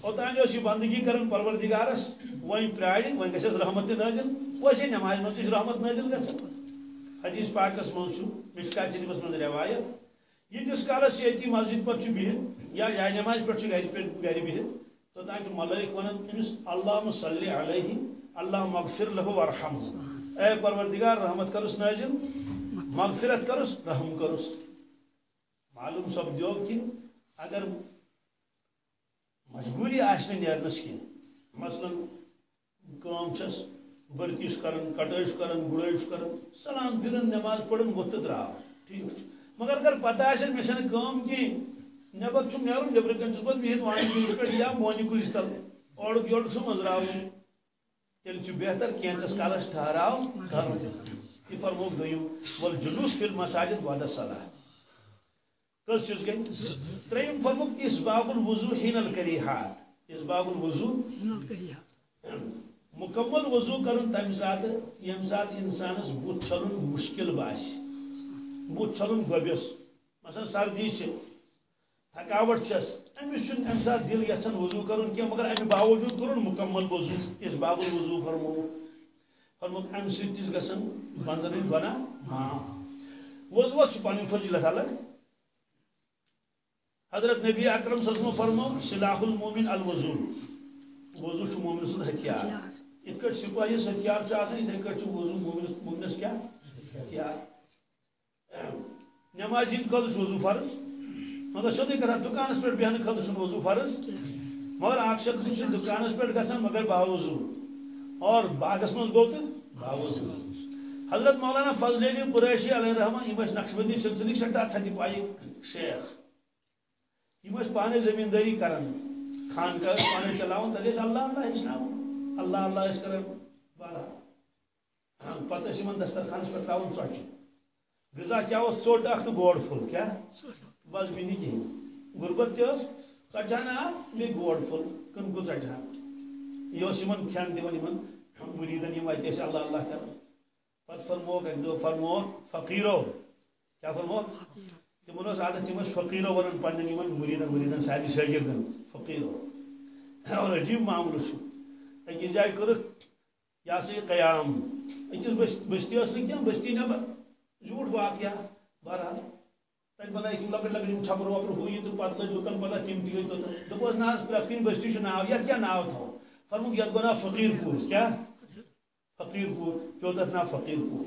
اوتان اس بندگی کرن پروردگارس وین پرائن وین گژھس رحمت نازل۔ ویسے نماز تہ رحمت نازل گژھن حدیث پاکس من چھُ مشکات شریفس من روایت. یتس کالس یتی مسجد پر بہت یا یا نماز پر چھُ گھر پہ گھر بہت توتان چھُ ملائک ونان امس اللہم صلی علیہ اللہم اغفر له وارحمه اے پروردگار رحمت کرس نازل. مغفرت کرس رحم کرس. معلوم سب جو کہ اگر مجبوری آسنے نیرنس کی مثلا کام چھس برتیش کرن کٹائش کرن گڑائش کرن سلام پھرن نماز پڑھن وقت دراو ٹھیک مگر اگر پتہ آسن مے کام کی نبر چھم نیرن نبر کن چھس بہت بہت وانی پہ یا مونی کلس تل اور یوڑ سو مزراو تیل بہتر کینتس کالس ٹھہراو کر یہ فرموک دیم ول جلوس فی المساجد بعد الصلاة۔ کس چیز گئی تریم فرموک اسباب الوضو حین الکریحات۔ اسباب الوضو مکمل وضو کرن تم سات یم سات انسانس بت چھلن مشکل باس بت چھلن گوبس مثلا سردی سے تھکاوٹ چھس امس ام سات دل یسان وضو کرن کی مگر ام باوجود کرن مکمل وضو اس باب الوضو فرمو. فرموک امہ سی گھن بندن بنا. ہاں۔ وضوس پن فضیلت الگ حضرت نبی اکرم صلی اللہ علیہ وسلم فرمو سلاح المومن الوضو. وضو چھ مومن سن ہتھیار ات کٹ سپاہیس ہتھیار چھ آسان اتھے کٹ چھ وضو مومن مومنس کیا؟ ہتھیار نماز ہند خود وضو فرض؟ مگر سیودے کران دکانس پہ بیہن خود وضو فرض؟ مگر اکھ شخص دکانس پہ گژھان مگر باوضو۔ اور باغس من گو تو باوضو۔ حضرت مولانا فضل علی قریشی علیہ الرحمہ یہ نقش بندی سلسلے سٹا تھدی پائی شیخ۔ یہ پانے زمینداری کران خان کا پانے چلاؤن تلے اللہ اللہ ہچناؤن اللہ اللہ اس کرن بارہ. پتہ اس دسترخانس پہ تراؤن ژۄچہِ غذا کیا اس ژوٚٹ اکھ تہٕ گوڑ پھوٚل کیا؟ بس بھی نہیں کہیٖنۍ غربت ژۄچہٕ ہنا بیٚیہِ گوڑ پھوٚل کٕنکہٕ ژۄچہٕ ہنا یہِ اوس یِمن کھٮ۪ن دِوان یِمن مُریٖدن یِم اَتہِ ٲسۍ اللہ اللہ کران پتہٕ فرمووُکھ اَکہِ دۄہ فرمووُکھ فقیٖرو. کیٛاہ فرمووُکھ تمن اوس عادت تِم ٲسۍ فقیٖرو وَنان پنٕنٮ۪ن یِمن مُریٖدن مُریٖدن سارنٕے شٲگِردن فقیٖرو. اور عجیٖب معاملہٕ چھُ أکِس جایہِ کٔرٕکھ یہ سا یہ قیام أکِس بستی ٲس نہٕ کینٛہہ بستی نٮ۪بر جھوٗٹ واقعہ۔ بہرحال تتہِ بنٲیِکھ یِم لۄکٕٹۍ لۄکٕٹۍ چھپر وپر ہُہ یہِ تہٕ پتہٕ لٔج لُکن پتہ تِم تہِ گٔے توٚتن دوٚپُس نہ حظ پرٛٮ۪تھ بستی چھُ ناو یتھ کیٛاہ ناو تھاوو فرموُکھ یتھ گوٚو ناو فقیٖر پوٗر کیٛاہ فقیٖر پوٗر پیوٚو تتھ ناو فقیٖر پوٗر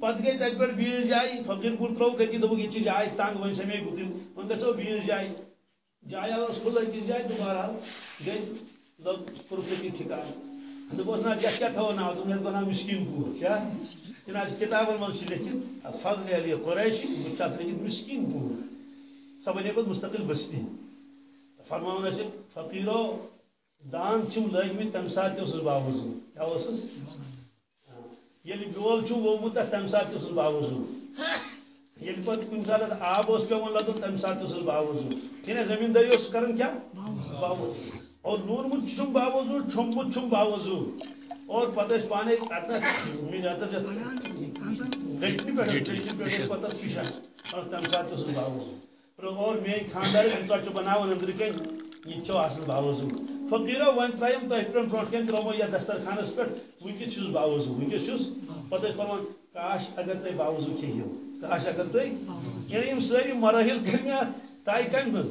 پتہٕ گٔے تتہِ پٮ۪ٹھ بیٚیِس جایہِ فقیٖر تنگ وۄنۍ سمے گُتٕلۍ وۄنۍ گژھو بیٚیِس جایہِ جاے ٲس کھُل أکِس جایہِ بہرحال گٔے لوٚگ کوٚرُکھ أتی ٹھِکانہٕ دوٚپُس نہ یتھ کیٛاہ تھاوو ناو دوٚپُن یتھ گوٚو ناو مِسکیٖن پوٗر کیٛاہ کِنہٕ آز کِتابن منٛز چھِ لیکھِتھ علی قریشی بہٕ چھِ اتھ لیکھِتھ مِسکیٖن پوٗر سۄ بنے پتہٕ مستقل بستی فرماوان ٲسِکھ فقیٖرو دان چھِم لٲگمٕتۍ تمہِ ساتہٕ تہِ اوسُس باوضوٗ کیٛاہ اوسُس ییٚلہِ بیول چھُ ووٚمُت تتھ تمہِ ساتہٕ تہِ اوسُس باوضوٗ ییٚلہِ پتہٕ کُنہِ ساتہٕ آب اوس پیوان لدُن تمہِ ساتہٕ تہِ اوسُس باوضوٗ کِنہٕ زمیٖندٲری اوس کران کیٛاہ باوضوٗ اور لونمت چھم باوضو چھومت چھم باوضو۔ اور پتہ پانے گٹنی پہ پتہ پشان اور تم سات اس باوضو۔ اور میری خاندار ام بناون اندر کن یہ اصل باوضو۔ فقیرو ون ترایم تہ پہ برونٹ کن ترو یہ دسترخانس پہ ونکس چھس باوضو ونکس چھس پتہ فرمان کاش اگر تہ باوضو کھیو کاش اگر تہ یعنی ساری مراحل کرنے تائی کن مز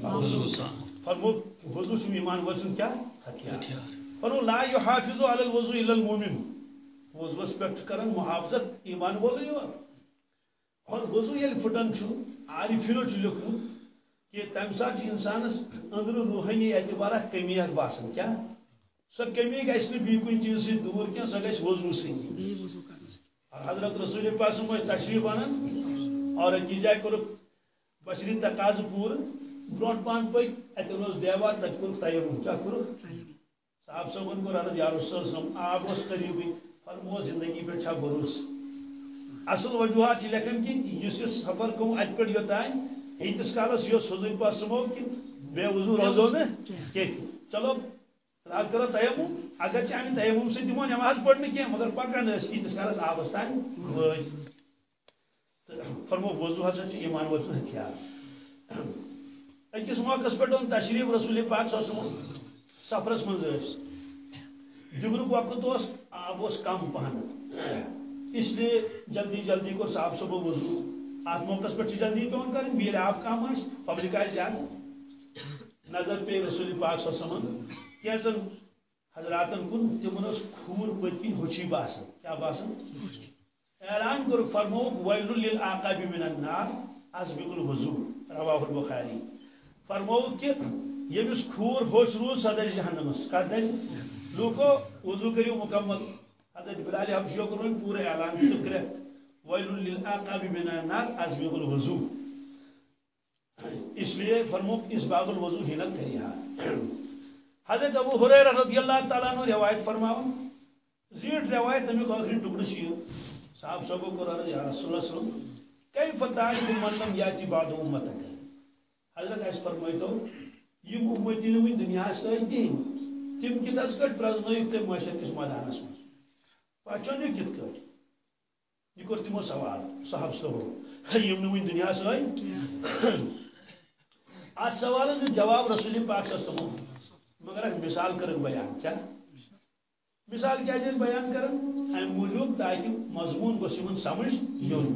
باوضو فرمو وضو ایمان وول سُنٛد کیٛاہ ہتھیار۔ فرمو لا یحافظ علی الوضو الا چھُ کران محافظت ایمان یوت اور وضو ییٚلہِ پھٕٹان چھُ عارفیٖنو چھُ لیوٚکھمُت کہ تمہِ ساتہٕ چھُ اِنسانس أنٛدرٕ روحٲنی اعتبار اکھ کمی اکھ باسان کیٛاہ سۄ کمی کُنہِ چیٖز سۭتۍ دوٗر کینٛہہ سۄ گژھِ وضو سۭتی حضرت رسول پاسم ٲسۍ تشریف انان اور جایہِ کوٚرُکھ بشری تقاضہٕ پوٗرٕ۔ برونٹ پان پک اتن دیوار تت کور تیمم کیا کور صاحب صاحبن کور عرض یا رسول اللہ آب اس قریبی فرمو زندگی پہ چھا بروس اصل وجوہات یہ لکھن کہ اس سفر کم ات پہ یوتان ہیتس کالس یہ حضور پاس سمو کہ بے وضو روزو نا کہ چلو رات کرو تیمم اگر چاہے تیمم سے دمو نماز پڑھنے کی مگر پکان اس ہیتس کالس آبس تان فرمو وضو ہسا ایمان وضو ہتھیار اکس موقع پہ تشریف رسول پاک صلی اللہ علیہ وسلم سفرس من دگرک وقت اس آب اس کم پہن اس لیے جلدی جلدی کو صاف صبح وضو۔ ات موقع پہ جلدی پیون کریں بیل آب کم آس پبلک آس زیادہ نظر پہ رسول پاک صلی اللہ علیہ وسلم، کیا کینچن حضراتن کن تمن اس کھور پت ہوچی باسان کیا باسان اعلان کر فرمو، ویل للعقاب من النار اسبق الوضو۔ رواه البخاری۔ فرمو کہ یمس کھور ہوش روز سدر جہنمس کت لوکو وضو کریو مکمل. حضرت بلال حبشیو کرو پورے اعلان سکرے ویل للعقاب من النار اسبغ الوضو. اس لیے فرمو اس باب الوضو ہنت کریا حضرت ابو حریرہ رضی اللہ تعالیٰ عنہ روایت فرماؤں. زیٹ روایت تمیک آخری ٹکڑ شیو صاحب صاحب کو رضی یا رسول اللہ صلی اللہ علیہ وسلم، کیف تعلم من لم یاتی بعد امتک؟ حضرت اس فرمائیتو یم امتی نو دنیا آئی کہین تم کت کٹ پرزنائک تم معاشر کس میدانس من پہچان یہ کت کٹ یہ کر تمو سوال. صاحب صاحب یم نو دنیا آئی. آج سوال جواب رسول پاک صلی اللہ علیہ وسلم مگر ایک مثال کرن بیان کیا؟ مثال کیا چیز بیان کرن ام موجود تاکہ مضمون گوس سمجھ یون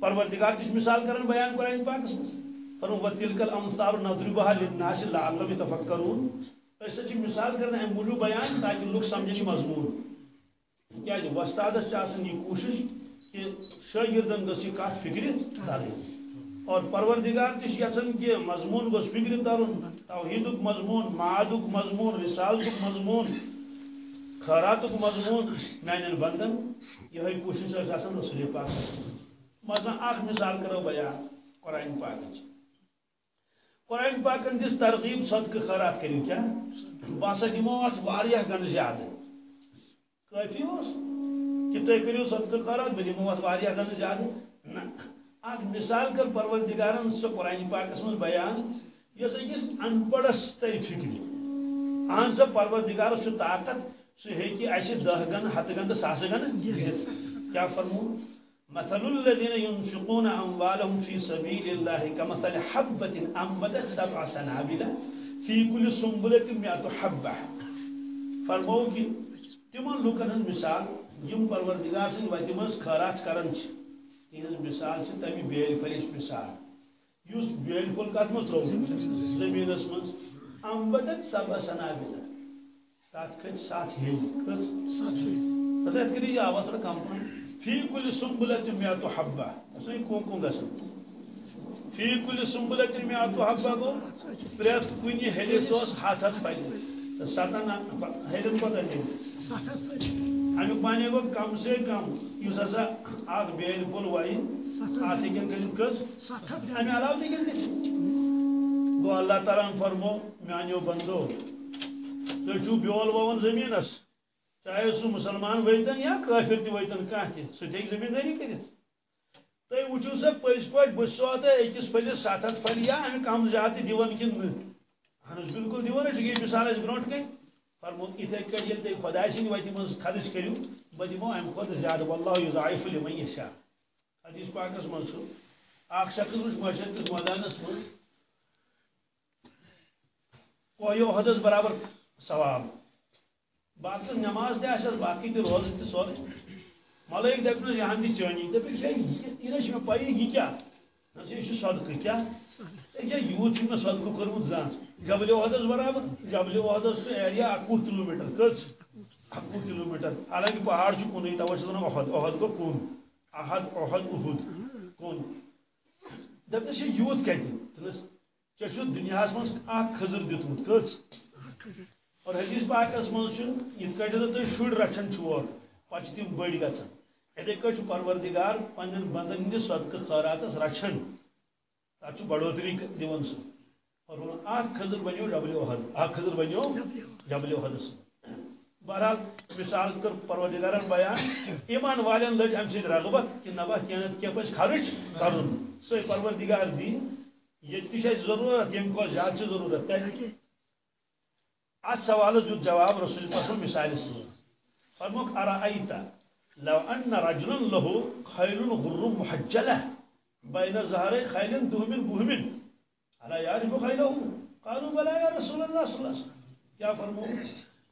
پروردگار تش مثال کرن، بیان قرآن پاکس مز فرمو وتلک الامثال نضربها للناس لعلهم يتفکرون اس چھ مثال کرن ام موجود بیان تاکہ لوگ سمجھن مضمون۔ کیا جی وستادس چھ یہ کوشش کہ شاگردن گس یہ کات فکر ترین اور پروردگار تش یسن کہ مضمون گوس فکر ترن توحید مضمون معاد مضمون رسالت مضمون خیرات مضمون میان بندن۔ یہ کوشش آسان رسول پاک۔ مثلا اخ مثال کرو بیان قرآن پاک قرآن پاکن دس ترغیب صدقہ خیرات کرو کیا؟ بہت دمو ات گن زیادہ۔ کافی اس کہ تھی کرو صدقہ خیرات بہ دمو ات گن زیادہ۔ اخ مثال کر پروردگارن سو قرآن پاکس من بیان۔ یس اکس ان پڑس تر فکر اہن سا پروردگار سو طاقت سو ہیکی ایسے دہ گن ہت گن، ساس گن۔ کیا فرمو؟ مثل الذين ينفقون اموالهم في سبيل الله كمثل حبة انبتت سبع سنابل في كل سنبلة مئة حبة. فرمو کہ تمن لوکن مثال، یم پروردگار سن وتمس خیرات کرن چھ۔ تہذ مثال تمہ بیل پھلش مثال۔ اس بیل پھل کت مز ترو زمین مز امبدت سب سنابل۔ تات کھت سات ہیل۔ کھت سات ہیل تس ات کری یہ آواز کم پہن في كل سنبلة مئة حبة. أسوي كون كون غسل في كل سنبلة مئة حبة بو كوني هيدي سوس حاتات پني ساتنا هيدن پتن دي امی پانے گو کم سے کم یس ہسا اخ بیل پل وائی اتھ ہیکن گژھن کس امی علاوہ تہِ گژھِ گو اللہ تعالیٰ فرمو میانیو بندو. تُہۍ چھُو بیول وَوان زٔمیٖنَس چاہے سہ مسلمان ویتن یا کافر تہ ویتن کھانا تہ سہ ہیٚکہِ زمیندٲری کٔرِتھ تُہۍ وٕچھِو سا پٔزۍ پٲٹھۍ بہٕ چھُسو تۄہہِ أکِس پھٔلِس سَتھ ہَتھ پھٔلۍ یا اَمہِ کَم زیادٕ دِوان کِنہٕ نہٕ اہن حظ بِلکُل دِوان حظ یہِ گٔے مِثال اَسہِ فرمو اتھے کٹ یل تھی خدا سند وتہ من خرچ کرو بہ دمو ام کھت زیادہ واللہ یضاعف لمن یشاء حدیث پاکس من چھ اخ شخص وچ مسجد کس میدانس من کویو حدس برابر ثواب باقی نماز تہ آسس باقی تہ روز تہ سورے ملائک دپنس یہاں تہ چٲنی دپکھ یہ نہ مے پایی یہ کیا؟ یہ صدقہ کیا؟ یہ یوت میں صدقہ کورمت زان۔ جبل عہدس برابر، جبل عہدس ایریا اکوہ کلو میٹر کس اکوہ کلو میٹر حالانکہ پہاڑ کن توجہ ونان عہد عہد گو کن احد عہد احد کن دپس یہ یوت کتہ دپس ژےٚ دنیا من اخ خزر دتمت کس اور حدیث پاکس من تھی شر رچان چور پتہ تم بڑ گھان اتھے کٹ پروردگار پنن بندن ہندس صدقہ خیراتس رچان تک بڑوتری دان سہ۔ اور اخ خزر بنو جبل احد اخ بنو جبل احد بہرحال، مثال کر پروردگارن بیان، ایمان والن لج ام سید رغبت کہ نبا کینت کی پس خرچ کرن۔ سو پروردگار دی یہ تش ضرورت یم کو زیادہ ضرورت۔ ہے سوال جو جواب رسول اللہ مثال سے فرموک ارائیتا لو أن رجلا له خيل غر محجلة بين ظهري خيل دهم بهم ألا يعرف خيله؟ قالوا بلا يا رسول الله صلى الله عليه وسلم. کیا فرمو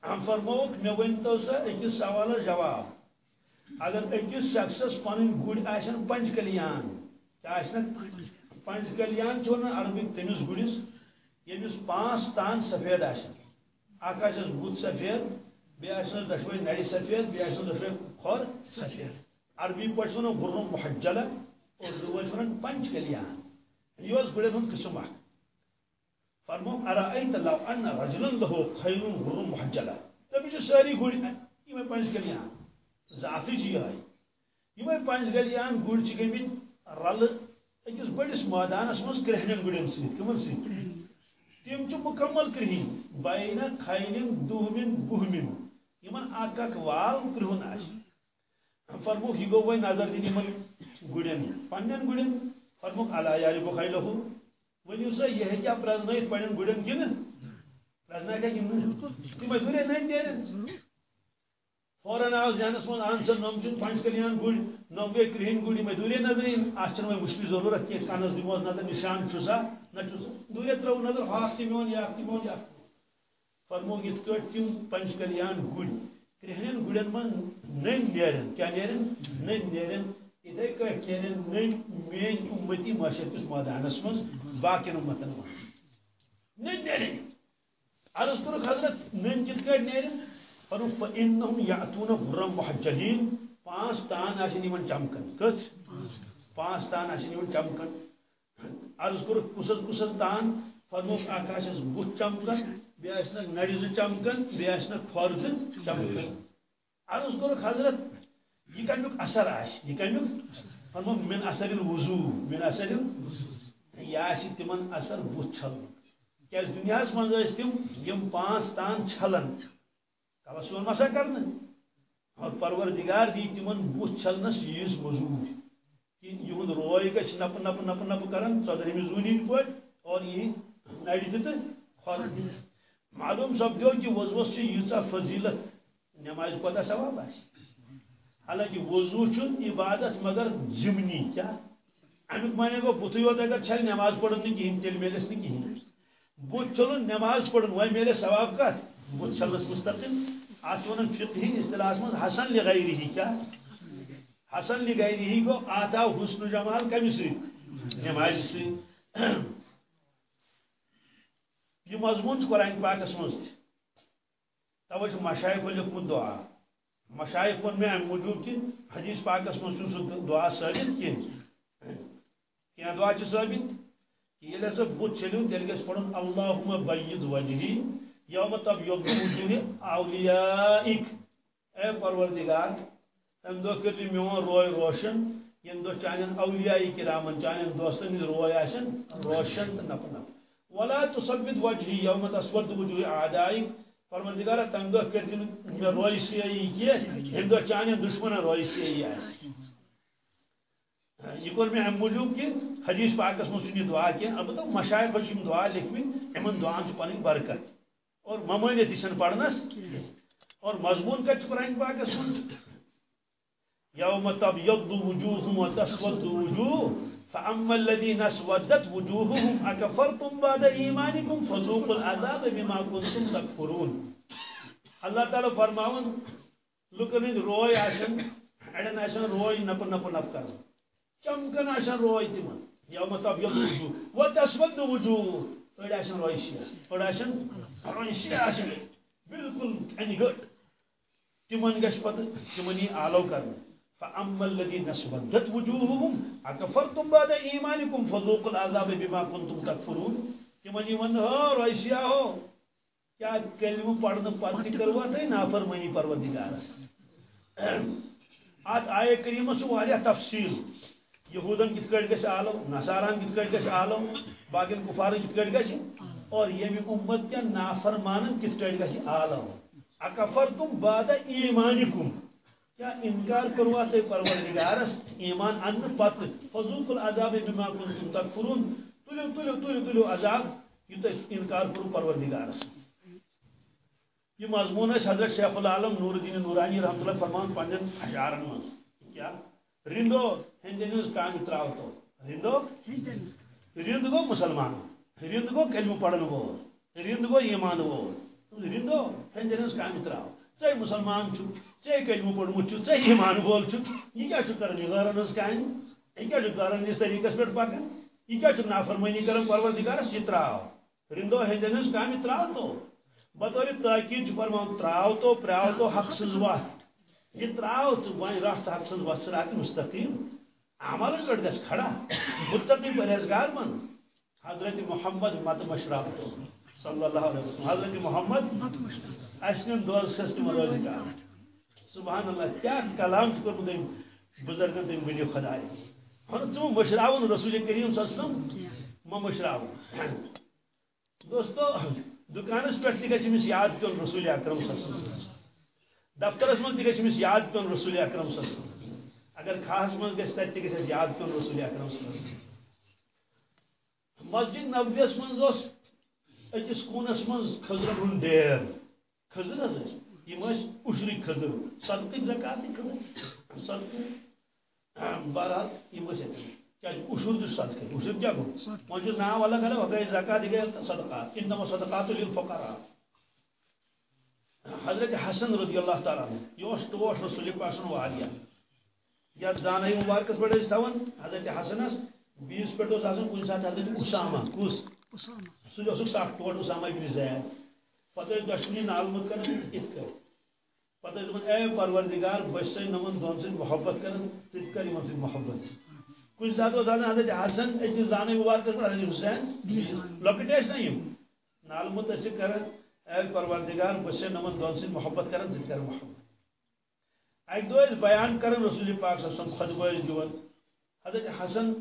ہم فرموک مے ونتو سا اکس سوال جواب. اگر اکس شخصس پن گڑ آسن پنج کلیان. آسن پنج کلیان چھو نا عربک تمس گڑس یمس پانچ تان سفید آسن اکھ آسس بُت سفید بی آسن دشوی نری سفید بی آسن دشوی کھور سفید عربی پٲٹھۍ ونو غرم محجلہ اردو پٲٹھۍ ونان پنج کلیان یہ گڑن ہند قسم اخ فرمو ارائیت لو ان رجلا له خیر غر محجلہ تبھی ساری گڑ یہ پنج گلیان ذات جی آئی یہ پنج گلیان گڑ چھ گمت رل اکس بڑس میدانس مز کرہنین گڑن ست کمن ست تم مکمل کرہین بین خیلن دومن بہمن یمن اک اک وال کرہن آس فرمو یہ گو وی نظر دین یمن گڑن پنن گڑن فرموک علا یاری بخائی لہو ونیو سا یہ ہے کیا پرزنائیت پڑھن گڑن کن پرزنائی کیا کن تیمائی دوری نہیں؟ دیرن فوراً آو زیانس من آنسر نوم چن پانچ کلیان گڑ نوم گئی کرہین میں دوری نظرین آشتر میں مشکل ضرورت کی کانس دیموز نظر نشان چھوسا دوری ترو نظر ہاک تی میون یا تی میون یا فرمو یت کٹ تم پنچ کلیان گڑ کرہنین گڑن من نن نیرن کیا نیرن نن نیرن اتھے کٹ نیرن نن مین امتی معاشر کس میدانس من باقی امتن من نن نیرن عرض کرو حضرت نن کت کٹ نیرن فرمو فإنهم یعتون غرم محجلین پانچ تان آشن یمن چمکن کس پانچ تان آشن یمن چمکن عرض کرو کسس کسس تان فرمو آکاشس بت چمکن بینا نڑ زٕ چمکن بینا کھور زٕ چمکن. عرض کورک حضرت، یہ کمیک اثر آس یہ کمیک فرمو من اثر الوضو من اثر یہ آس تمن اثر بت چھل. کیا دنیا من تم یم پانچ تان چھلن. کلس سون مسا کرنا اور پروردگار دی تمن بت چھلنس یس مزور کہ یہ روی گھ نپ نپ نپ نپ کران ژۄدہمہِ زوٗنہِ پٲٹھۍ اور یہ نڑِ تہِ تہٕ کھۄر معلوم سپدو کہ وضوس ییژا فضیلت. نماز کوتا ثواب آس حالانکہ وضو عبادت مگر ضمنی کیا امیک مانے گو بت یوت اگر چھل نماز پڑھن نہیں کہین تیل میلس نہیں کہین بت چھلن نماز پڑھن وہ میلے ثواب کت بت چھلس مستقل ات ون فقہی اصطلاح من حسن لغیرہ کیا حسن لغیرہ گو آتا حسن و جمال کمی سی نماز سی یہ مضمون قرآن پاکس مز توے مشائق لکھمت دعا۔ مشائق ون میں امہ موجود کہ حدیث پاکس مز سہ دعا ثابت کی۔ کیا دعا ثابت؟ کہ یل ہسا بت چھلو تیل گھس پڑھن اللہم بید وجہی۔ یوم تب یوم وجوہ اولیائک۔ اے پروردگار تم دہ کر میون روئے روشن یم دہ چانن اولیاء کرامن چانن دوستن روئے آسن روشن نپ نپ ولا تصبت وجهي يوم تسود وجوه اعدائك فرمردگار تم دہ کرتن مے روی سیائی کی ہم دہ چانہ دشمن روی سیائی آس یہ کور میں موجود کہ حدیث پاکس میں دعا کی البتہ مشائخ یم دعا لکھمت یمن دعان پنن برکت اور ممانیت تشن پڑھنس اور مضمون کت قرآن پاکس من یوم تبیض وجوه وتسود وجوه فأما الذين اسودت وجوههم، أكفرتم بعد إيمانكم فذوقوا العذاب بما كنتم تكفرون. الله تعالى فرماون لکن روی آشن، اڑن آشن روی نپ نپ نپ کر۔ چمکن آشن روی تمن یوم تب یوم وجوه و تسود وجوه اڑ آشن روی شیا اڑ آشن روی شیا آشن۔ بالکل اني گٹ۔ تمن گش پت تمنی آلو کرنا فأما الذين اسودت وجوههم، أكفرتم بعد إيمانكم فذوقوا العذاب بما كنتم تكفرون. تمن یمن ہو ہاں، روشیا ہو، کیا کلمہ پڑھنے پتہ کروا تھی نافرمانی پروردگارس ات آیہ کریمہ سو واریاہ تفصیل۔ یہودن کت کٹ گژھِ عالم نصاران کت کٹ گژھِ عالم باقین کفارن کت کٹ گژھِ اور یمی امت کیا نافرمانن کت کٹ گژھِ عالم۔ اکفرتم بعد ایمانکم کیا انکار کروا تے پروردگارس ایمان ان پت فذوق العذاب بما کنتم تکفرون. تلو تلو تلو تلو عذاب، یہ انکار کرو پروردگارس یہ مضمون ہے، حضرت شیخ العالم نور الدین نورانی رحمۃ اللہ فرمان پنجن اشعارن من کیا؟ رندو ہندنس کام تراو تو. رندو؟ رند گو مسلمان رند گو کلمہ پڑھن گو رند گو ایمان گو رندو ہندنس کام تراو ژے مسلمان چھو ژے کلمہ پوڑمت چھو ژے ایمان وول چھو، یہ کیا چھو کرن یہ غارن ہز کہانی یہ کیا چھو کرن اس طریقس پہ پکان یہ کیا چھو نافرمانی کرن پروردگارس یہ تراو رندو ہندن ہز کام تراو تو۔ بطور تاکید چھو فرمان تراو تو پراو تو، حق سز وقت یہ تراو تو وائن راست حق سز وقت سرات مستقیم۔ عمل گڑ گس کھڑا۔ متقی پرہیزگار من حضرت محمد مت مشرف صلی اللہ علیہ وسلم. حضرت محمد اسنم دوز خستم روزگار سبحان اللہ کیا کلام کورمت تم بزرگن تم بنی خدای. ہن ژم مشراون رسول کریم صلی اللہ علیہ وسلم، ما مشراون دوستو، دکانس پہ تہ گھس یاد پیون رسول اکرم صلی اللہ علیہ وسلم؟ دفترس من تہ گھس یاد پیون رسول اکرم صلی اللہ علیہ وسلم؟ اگر خاص من گھس تہ گھس یاد پیون رسول اکرم صلی اللہ علیہ وسلم؟ مسجد نبویس من اکس کونس من خزرن ہند ڈیر کھزر حض یم اشرک کھزر صدقہ زکات کھزر صدقہ بہرحال یم کیا اشر تو صدقہ اشر کیا گو وہاں جو نام الگ ہے وہ گئے زکات گئے صدقات انما صدقات للفقراء حضرت حسن رضی اللہ تعالیٰ عنہ یہ اس ٹوٹ رسول پاک سن واریہ یا دانہ مبارکس پہ تھوان حضرت حسنس بیس پہ آسان کن سات حضرت اسامہ کس سہ سخ ٹوٹ اسامہ بن زید پتہ دشمنی نالمت کر ات کر پتہ دپان اے پروردگار بس سے نمن دون سے محبت کرن ژٕ کر یمن سۭتۍ محبت کُنہِ ساتہٕ اوس آسان حضرت حسن أکِس زانے مبارکس پٮ۪ٹھ حضرت حسین لۄکٕٹۍ ٲسۍ نا یِم نالمت ٲسۍ کران اے پروردگار بس سے نمن دون سۭتۍ محبت کرن ژٕ کر محبت اکہِ دۄہ ٲسۍ بیان کران رسول پاک صلی اللہ علیہ وسلم خطبہ ٲسۍ دِوان حضرت حسن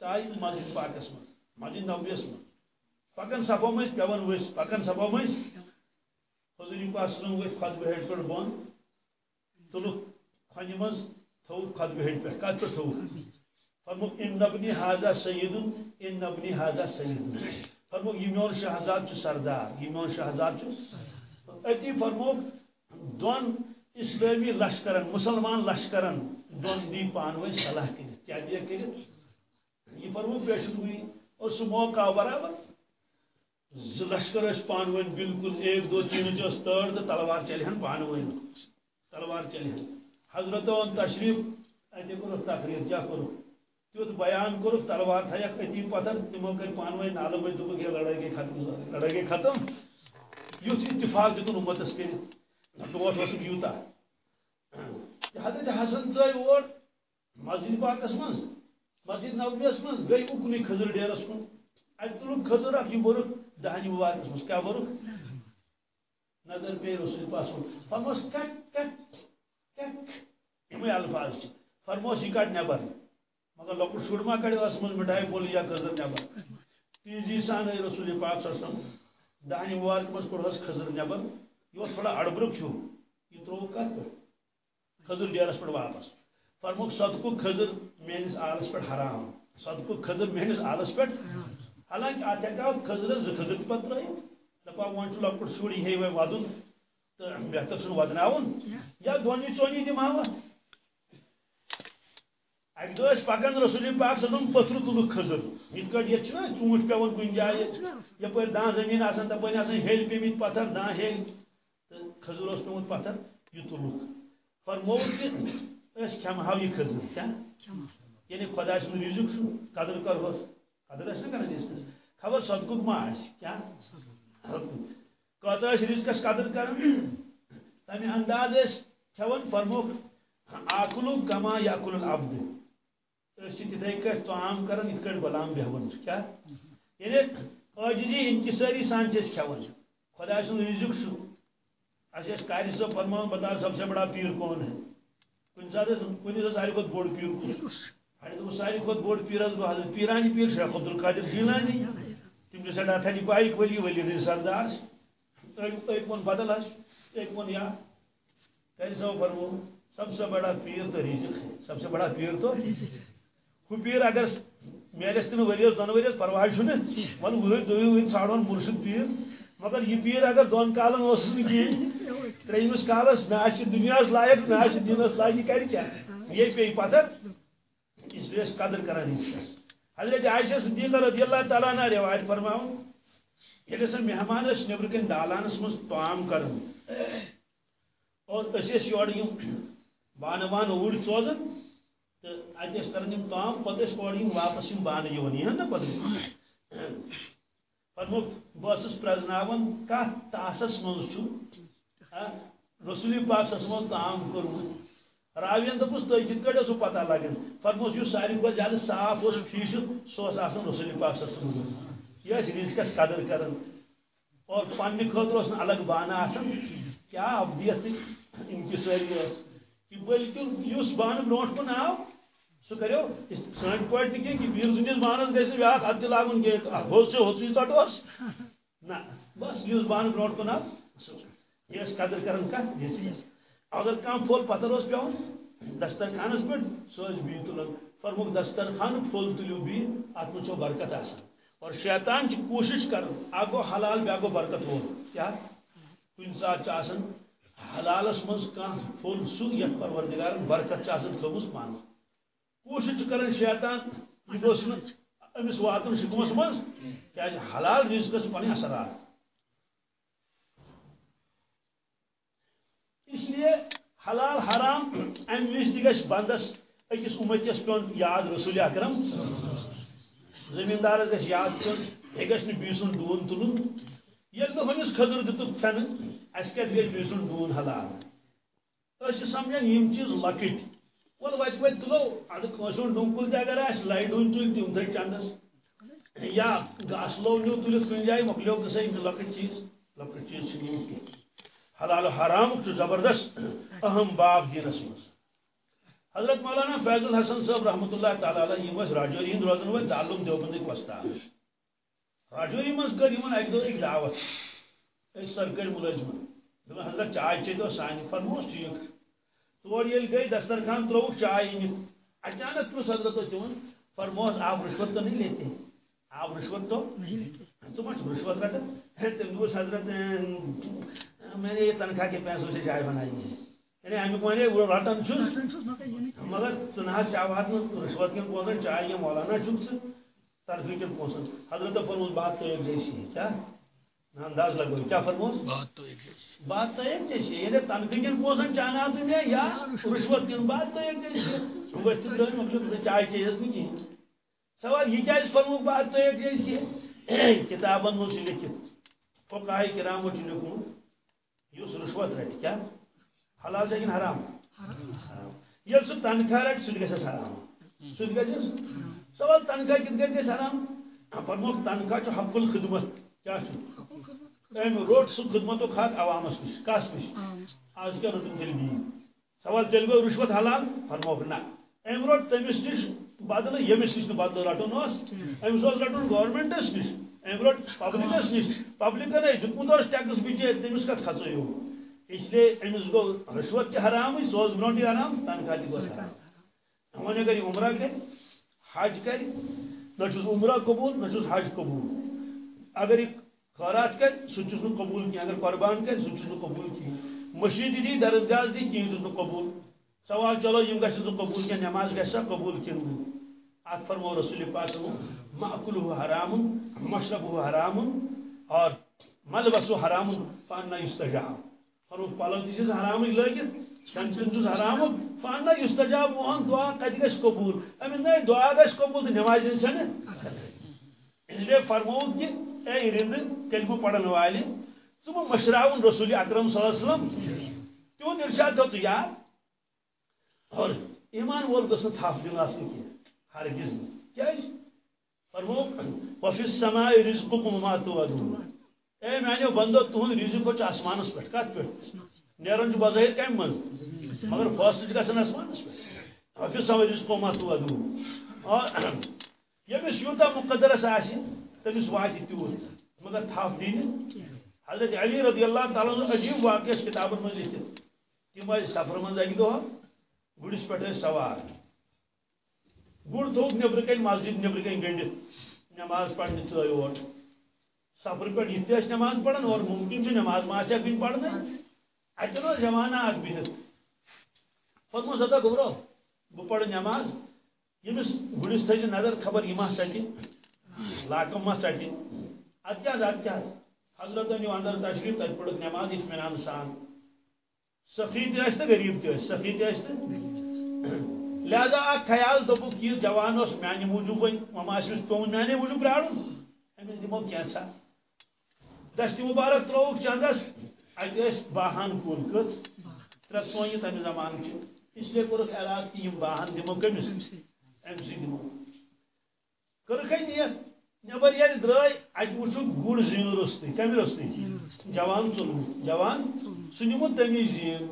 ژاے مسجد پاکس منٛز مسجد نبویس منٛز پکان سپو مٔنٛزۍ پیوان ؤسۍ پکان سپو مٔنٛزۍ حضور پاک صلی خطبہ ہیٚٹہِ پٮ۪ٹھ بۄن تُلُکھ کھۄنہِ منٛز تھوٚوُکھ خطبہ ہیٚٹہِ پٮ۪ٹھ کتھ پٮ۪ٹھ تھوٚوُکھ فرموک ان نبنی حاضہ سیدن ان نبنی حاضہ سیدن فرموک یہ میون شہزاد سردار یہ میون شہزاد اتی فرموک دون اسلامی لشکرن مسلمان لشکرن دون دی پانوی صلاح کرت کیا دیا کرت یہ فرموک پیش ہوئی اور سو موقع برابر۔ ز لشکر اس پانوین بالکل ایک، دو، تین، جو تر تو تلوار چلے ہن، پانوین۔ تلوار چلے ہن۔ حضرتوں تشریف اتی کرو، تقریر کیا کرو۔ تیت بیان کور تلوار تھیا اتی پتھر تمو کر پانوے نالو بے دب لڑائی گئی ختم، لڑائی گئی ختم۔ یوت اتفاق دتن امتس کر ٹوٹ وس یوتا۔ حضرت حسن ژاے اور مسجد پاکس من مسجد نبویس من گئی اکنی کھزر ڈیرس کن ات تلک کھزر اخ یہ برک دہنی مبارکس من کیا برک نظر پہ رسول پاس فرموس کٹ کٹ کٹ یمے الفاظ فرموس یہ کٹ نبر مگر لۄکُٹ شُر ما کڑِ ٲس منٛز مِٹھایہِ پھوٚل یا کھٔزٕر نٮ۪بر تیزی سان آیہِ رسول پاک صلی اللہ علیہ مبارک منٛز کوٚڑہس کھٔزٕر نٮ۪بر یہِ اوس تھوڑا اڑبرُک ہیوٗ یہِ ترٛووُکھ کتھ پٮ۪ٹھ کھٔزٕر ڈیرس پٮ۪ٹھ واپس فرموک صدقُک کھٔزٕر میٲنِس آلس پٮ۪ٹھ حرام۔ صدقُک کھٔزٕر میٲنِس آلس پٮ۪ٹھ حالانکہِ اتھ ہٮ۪کہٕ کھٔزرس زٕ کھٔزٕر تہِ پتہٕ ترٲیِتھ دپان وۄنۍ چھُ لۄکُٹ شُر یہِ ہے وۄنۍ ودُن تہٕ بہتر چھُنہٕ ودناوُن یا دۄنی ژۄنی دِمہاو اتھ اکہ دہ پکان رسول پاک صدم پتھر تلک کھزر۔ یت کٹ یہ ژوٗنٛٹھ پیوان کُنہِ جایہِ یپٲرۍ دان زٔمیٖن آسان تپٲرۍ آسان ہیٚلۍ پیمٕتۍ پتھر دان ہیٚلۍ تہٕ کھزر اوس پیومُت پتھر، یہِ تُلُکھ فرمو کہِ أسۍ کھٮ۪مہو یہِ کھزر کیٛاہ یعنی خۄدا سُنٛد رِزق چھُ قدر کرہوس قدر ٲسۍ نا کران أسۍ خبر صدقُک ما آسہِ کیٛاہ صدقُک کۭژاہ ٲسۍ رِزقس قدر کران تمہِ انداز ٲسۍ کھٮ۪وان فرموکھ آکلُک کما یا کُل العبد تتھے کٹ عام کران ات کٹ غلام بیہون کیا یعنی عاجزی انکساری سان کھیون خدا سن رزق سو اچھا قاری صاحب فرمان بتا سب سے بڑا پیر کون ہے کن سات کن ساری کھت بوڑ پیر کس کھت بوڑ حضرت پیرانی پیر شیخ عبد القادر جیلانی۔ تم پائک ولی ولی ایک بدل ایک یا۔ فرمو سب سے بڑا پیر تو رزق ہے۔ سب سے بڑا پیر تو ہو پیر اگر میلس تین ورس دون ورس پرواہ ون وہر دوی وہر ژھانڈون مرشد پیر۔ مگر یہ پیر اگر دون کالن اس کہین تریمس کالس آ دنیا لائق آ دینس لائق یہ کر کیا؟ یہ پی پتہ اس لیے قدر کران حضرت عائشہ صدیقہ رضی اللہ تعالیٰ عنہ روایت فرماؤں ییٚلہِ سا مہمان ٲسۍ نیٚبرٕ کَنۍ دالانس منٛز طعام کران اور أسۍ ٲسۍ یورٕ یِم بانہٕ وانہٕ اوٗرۍ سوزان تو اتس کران یم کام پتہ اور واپس یم بانہ یوان یہ نا پتہ۔ فرموک بہس پرزناون کت تاسس من ہاں؟ رسول پاک سس کام کورمت راوین دپس تھی کت کٹ سو پتہ لگن۔ فرموس اس ساری کھت زیادہ صاف اس فیشت سو رسول پاک سس یہ رزقس قدر کران اور پنہ خاطر الگ بانہ آسان کیا ابدیت انکساری بلکہ اس بانہ برو کن آو سہ کرو سن پہ کہ ویر سندس بانس گھس بیا ات لاگن کی ہوس سے ہوس ژٹوس نا بس. اس بان برو کن آو یہ قدر کران کت اگر کم پھول پتھر اس پیون دسترخانس پہ سہ بی تلان فرموک دسترخان پھول تلو بی ات من برکت آسان اور شیطان کی کوشش کر اگو حلال بیا گو برکت ہو. کیا؟ کن سات حلالس مز کان پھول سہ یت پروردگار برکت تھومس مان کوشش کران شیطان یہ گوس امس واتن شکمس مز کیا حلال رزقس پن اثرات حلال، حرام ام وز تہ بندس اکس امتس پیون یاد رسول اکرم۔ زمیندارس گھس یاد پیون یہ گھس بی سن ڈون تلن۔ یل ہمس خضر دتک کھن، اس کت گئی بی سن ڈون حلال اس سمجھان یم چیز لکٹ۔ ول وت وت تلو اد کھوسون ڈونکل تہ اگر اس لائٹ ڈون تل تم تھے چندس یا گاس لو نیو تلت کن جائے مکلیو تو صحیح لکٹ چیز لکٹ چیز یم کی حلال و حرام زبردست اہم باب دینس مز حضرت مولانا فیض الحسن صاحب رحمۃ اللہ تعالی علیہ یم راجوری ہند روزن ول تعلق دیوبند وستاد راجوری مز کر یمن اک دو ایک دعوت ایک سرکاری ملازم دم حضرت چائے چیتو سان فرموس ٹھیک تور یل گئی دسترخوان ترو چائے ان اچانک پرس حضرت تمن فرموس آپ رشوت تو نہیں لیتے۔ آپ رشوت تو نہیں لیتے۔ تم رشوت رٹا تم حضرت میں نے یہ تنخواہ کے پیسوں سے چائے بنائی ہے۔ یعنی امیک ون وہ رٹان چھس مگر ثہ چاوات رشوت کن پوسن چائے مولانا چھک سہ ترفی کن پوسن حضرت فرموس بات تو ایک جیسی ہے کیا؟ انداز لگو۔ کیا فرموس؟ بات تو ایک جیسی بات تو ایک جیسی ہے تنخواہ کن پوسن چانا تم یا رشوت کن بات تو ایک جیسی ہے وہ مطلب سوال یہ کیا فرموک بات تو ایک جیسی ہے کتابن لکھت فقہ کرام اس رشوت رٹ کیا؟ حلال سے حرام؟ سہ تنخواہ رٹ گھس حرام۔ سوال تنخواہ کت حرام؟ فرموک تنخواہ حق الخدمت۔ کیا ام روٹ سہ خدمت حق عوامس نش کس نش آج کیا رٹن تیل دین سوال تیل گو رشوت حلال فرموک نا ام روٹ تمس نش بدل یمس نش بدل رٹن امس رٹن گورمنٹس نش ام روٹ پبلکس نش پبلکن ہے دتمت ٹیکس بچے تمس کت کھو اس لیے امس گو رشوت تہ حرام تنخواہ تہ گوس حرام وۄنۍ اگر یہ عمرہ کر حج کر نہ عمرہ قبول نہ حج قبول اگر یہ خیرات کر سہ قبول کی، اگر قربان کر سہ قبول کی۔ مسجد دی درسگاہ دی کہیں قبول۔ سوال چلو، یم گھس قبول کی، نماز گھسا قبول کی۔ ات فرمو رسول پاک معقل حرام مشرب حرام اور ملبس حرام فانا یستجاب۔ فرمو پلو تیس حرام لگت کھن چن حرام فانا یستجاب موہن دعا کت گھس قبول۔ امس دعا گھس قبول، تو نماز چھ اس لیے فرمو کہ اے رند کلمہ پڑھن والے ثم مشراون رسول اکرم صلی اللہ علیہ وسلم تیون ارشاد تو یاد اور ایمان وول گھس تھپ دن آسن کی ہرگز کیا فرمو وفی السماء رزقکم ما توعدون اے میانو بندو تہند رزق چھ آسمانس پہ کت پہ نیران چھ بظاہر کم من مگر فاصل گژھان آسمانس پہ وفی السماء رزقکم ما توعدون اور یمس یوتا مقدرس آسی تمس واتہ تیوت مگر تھپ دین۔ حضرت علی رضی اللہ تعالیٰ عجیب واقع کتابن من لکھت تم سفر من اکہ دہ گڑس پہ سوار۔ گڑ تھوک نبر کن مسجد نبر کن گنڈت نماز پڑھنے ثے اور۔ سفر پہ یہ نماز پڑھن اور ممکن نماز ما کن پڑھنے۔ اتن زمانہ اک بہت پتمو ستا گبرو بہ پڑھ نماز۔ یمس گڑس تھز نظر خبر یہ ما ژٹہِ لاکم ما ژٹہِ اد کیا اد حضرت نیو اندر تشریف تر پڑھ نماز اطمینان سان۔ سخی تہ غریب تہ سخی تہ لہذا اک خیال دپک یہ جوان اس میانہ موجود مما اس پیون میانہ موجود پرارن امس دمو کینسا دست مبارک تروک چندس ات باہان کل کچ ترے سونی تمہ زمان چھ اس لیے کورک اعلان کہ یم باہان دمو کمس ام سی دمو۔ کرکھے نیت نبر یل درائے ات وچھ گڑ زین رستی کمی رستی جوان ژلو جوان سہ نمو تمی زین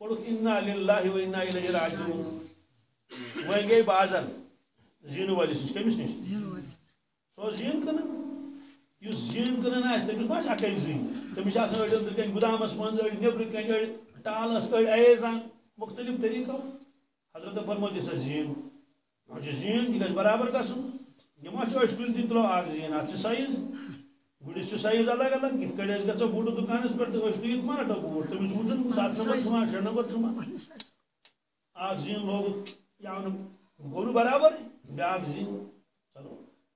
پڑھک انا للہ و انا الیہ راجعون وہیں گئی بازر زین والس نش کمس نش سو زین کن اس زین کن آس تمس ما اکے زین تمس آسان اڑ اندر کن گدامس من اڑ نبر کن اڑ ٹالس اڑ ایزان مختلف طریقو حضرت فرمو دس زین زین یہ برابر گھن یہ ما أسۍ کُنہِ تہِ تُلو اکھ زین. اتھ چھُ سایز گُرِس الگ الگ. یِتھ کٔٹھۍ أسۍ گژھو بوٗٹہٕ دُکانس پٮ۪ٹھ تہٕ أسۍ تُلِتھ ما رٹو بوٗٹ تٔمِس وٕچھُن سَتھ نمبر چھُما شےٚ نمبر چھُما اکھ زین لوگُکھ گو برابر بیاکھ زی چلو.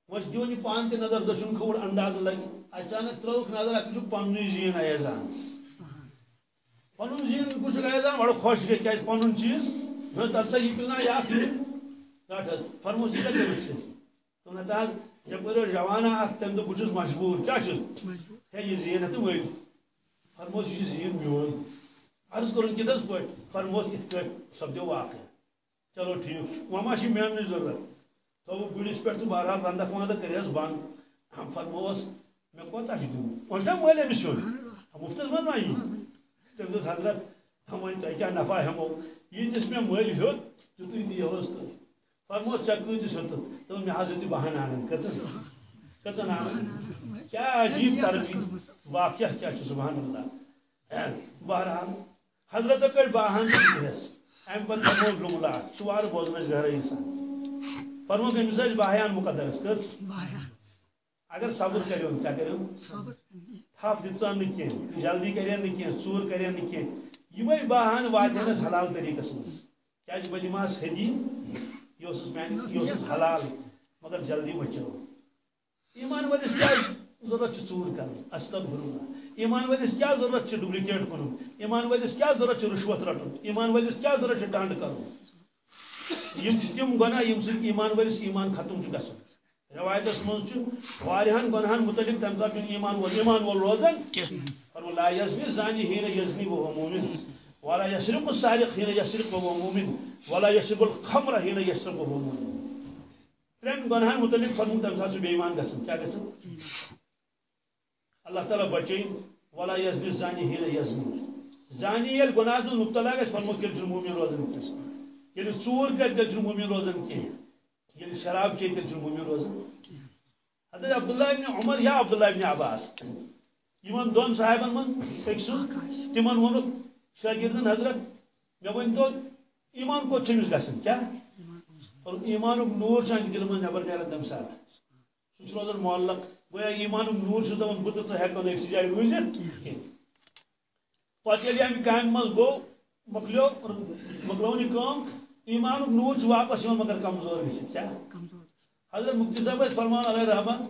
وش دون یہ پان تہ نظر دشن کھوڑ انداز لگی. اچانک تروک نظر اتھ پن زین ایزان پن زین کچھ گیا بڑا خوش گئی کیا پن چیز؟ میں تب سے یہ پلنا یا پھر؟ فرموس یہ کر تو نہ تاز جب جوانا اخ تم تو بچ مجبور، کیا چھ ہے یہ زین تو وئی فرموس یہ زین میون عرض کرن کتس پٹ فرموس ات کٹ سپدو واقع چلو ٹھیک وما چھ میان ضرورت۔ تو گڑس پہ تو بہرحال رندہ وندہ کریس بند ہم فرموس میں کوتا چھ دوں۔ وجہ مولے بسیون مفتس من مائی تم حضرت ہم ون کیا نفع ہمو یہ جس میں مل ہیوت تو تھی دیوس فرموس چک کۭتِس ہیوٚتُن دوٚپ مےٚ حظ دیُت بہن انن کٔژن کٔژن انن کیا عجیب ترقی واقعہ کیا چھُ سبحان اللہ. بہرحال حضرت کڑ باہن دِس امہِ پتہٕ فرمو جملہ ژور بوزنس گرے انسان فرمو أمِس ٲسۍ باہیان مقدرس کٔژ اگر صبر کریو کیا کریو تھپ دِژان نہٕ جلدی کرین نہٕ کینٛہہ ژوٗر کرین نہٕ کینٛہہ یِمے بہان واتن اَسہِ حلال طریقس منٛز کیازِ بہٕ دِمہس ہدی یہ حلال مگر جلدی بچو۔ ایمان ولس کیا ضرورت چھِ ژوٗر کرٕنۍ استغفر اللہ ایمان ولس کیا ضرورت چھِ ڈُپلِکیٹ کُنُن ایمان ولس کیا ضرورت چھِ رُشوت رٹُن ایمان ولس کیا ضرورت چھِ ٹنڈ کرُن یِم چھِ تِم گۄناہ ییٚمہِ سۭتۍ ایمان ولس ایمان ختم چھُ گژھان روایتس من گنہن متعلق تم سات ایمان وول ایمان وول روزان فرمو لا یزنی زانی حین یزنی وهو مومن۔ ولا یسرق السارق حین یسرق وهو مومن۔ ولا یشرب الخمر حین یشرب وهو مومن ترین گنہن متعلق فرمو تم سات بے ایمان گسن کیا گسن اللہ تعالی بچین ولا یزنی زانی حین یزنی. زانی یل گناہ مبتلا گس فرمو تیل مومن روزان یل یعنی ژور کر تیل مومن روزان کینٛہہ یل یعنی شراب چیت تیل مومن روزان حضرت عبداللہ ابن عمر یا عبداللہ ابن عباس. یمن دون صاحبن من. ایک سن تمن ون شاگردن حضرت. مے ون تو ایمان کو چمس گسن کیا؟ ایمان نور چان دل من نبر نیران تم سات سہ روزان معلق، گویا ایمان نور چھ دپان بہ تو ہیکو نہ أکسٕے جایہِ روٗزِتھ پتہٕ ییٚلہِ امہِ کامہِ منٛز گوٚو مۄکلیو مۄکلٲو یہِ کٲم ایمانُک نور چھ واپس یوان مگر کمزور گژھِتھ کیا؟ حضرت مفتی صاحب فرمان علیہ رحمان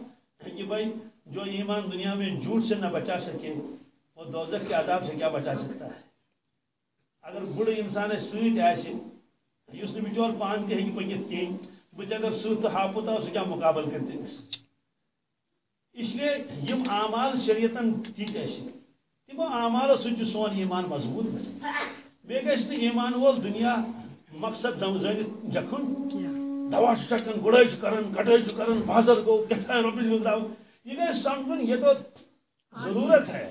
کہ بھائی، جو ایمان دنیا میں جھوٹ سے نہ بچا سکے، وہ دوزخ کے عذاب سے کیا بچا سکتا ہے؟ اگر بڑ انسان ست آس بچور پان تہ پکت کہین بچ اگر ست تو ہاپت آو سہ کیا مقابل کر تمس اس لیے یم اعمال شریعتن دت اس تمو اعمالو سۭتۍ سون ایمان مضبوط گژھان بیٚیہِ ایمان وول دنیا مقصد زٲنِتھ جکھُن۔ دوا چکان گڑائی کران کٹائی کران بازر گو کتھائیں روپیس گزراو یہ گئے سمجھن یہ تو ضرورت ہے۔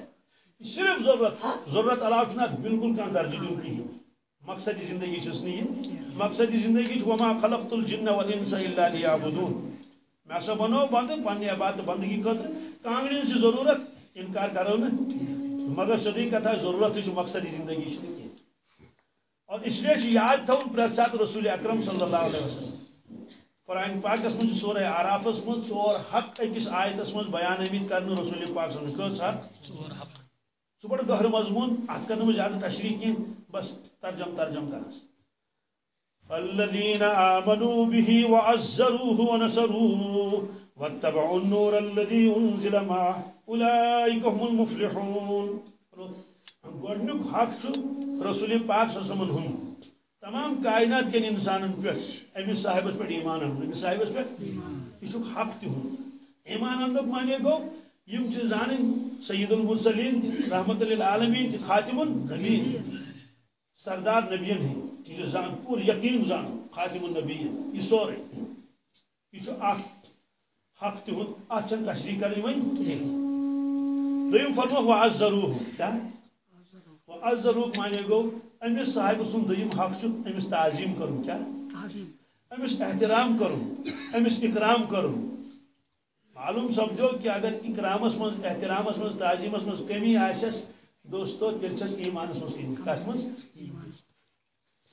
صرف ضرورت ضرورت علاوہ چھنا بالکل کان درجہ دیون کی مقصد زندگی چھس نہیں مقصد زندگی چھ وما خلقت الجن والانس الا ليعبدون۔ میں سا بنو بند پنی عبادت بندگی خاطر کامن سے ضرورت۔ انکار کرو نا۔ مگر سدی کتھا ضرورت چھ مقصد زندگی چھ اور اس لیے یاد تھو پرسات رسول اکرم صلی اللہ علیہ وسلم۔ قرآن پاکس من سورہ آرافس من ژور حق اکس آیتس من بیان آمت کرنے رسول پاک سن کس حق ژور حق۔ سہ بڑ گہر مضمون ات کر زیادہ تشریح کی بس ترجم ترجم کرس الذين آمنوا به وعزروه ونصروه واتبعوا النور الذي أنزل معه أولئك هم المفلحون۔ گۄڈنیُک حق چھُ رسول پاک صلی اللہ علیہ تمام کائنات کن انسان پہ امس صاحبس پہ ایمان ان امس صاحبس پہ یہ حق تہ ایمان ان مانے گو، یم چھ زان سید المرسلین رحمت للعالمین خاتم النبی سردار نبیین ہیں یہ زان پور یقین زان خاتم النبی یہ سورے یہ اخ حق تہ اتھن تشریح کرنی ون دویم فرمو وعزروه کیا؟ وعزروه مانے گو امس صاحب سن دم حق امس تعظیم کرن کیا؟ امس احترام کرن امس اکرام کرن معلوم سمجھو کہ اگر اکرامس من احترامس من تعظیمس من کمی آسس دوستو تیل چھس ایمانس من کمی کت من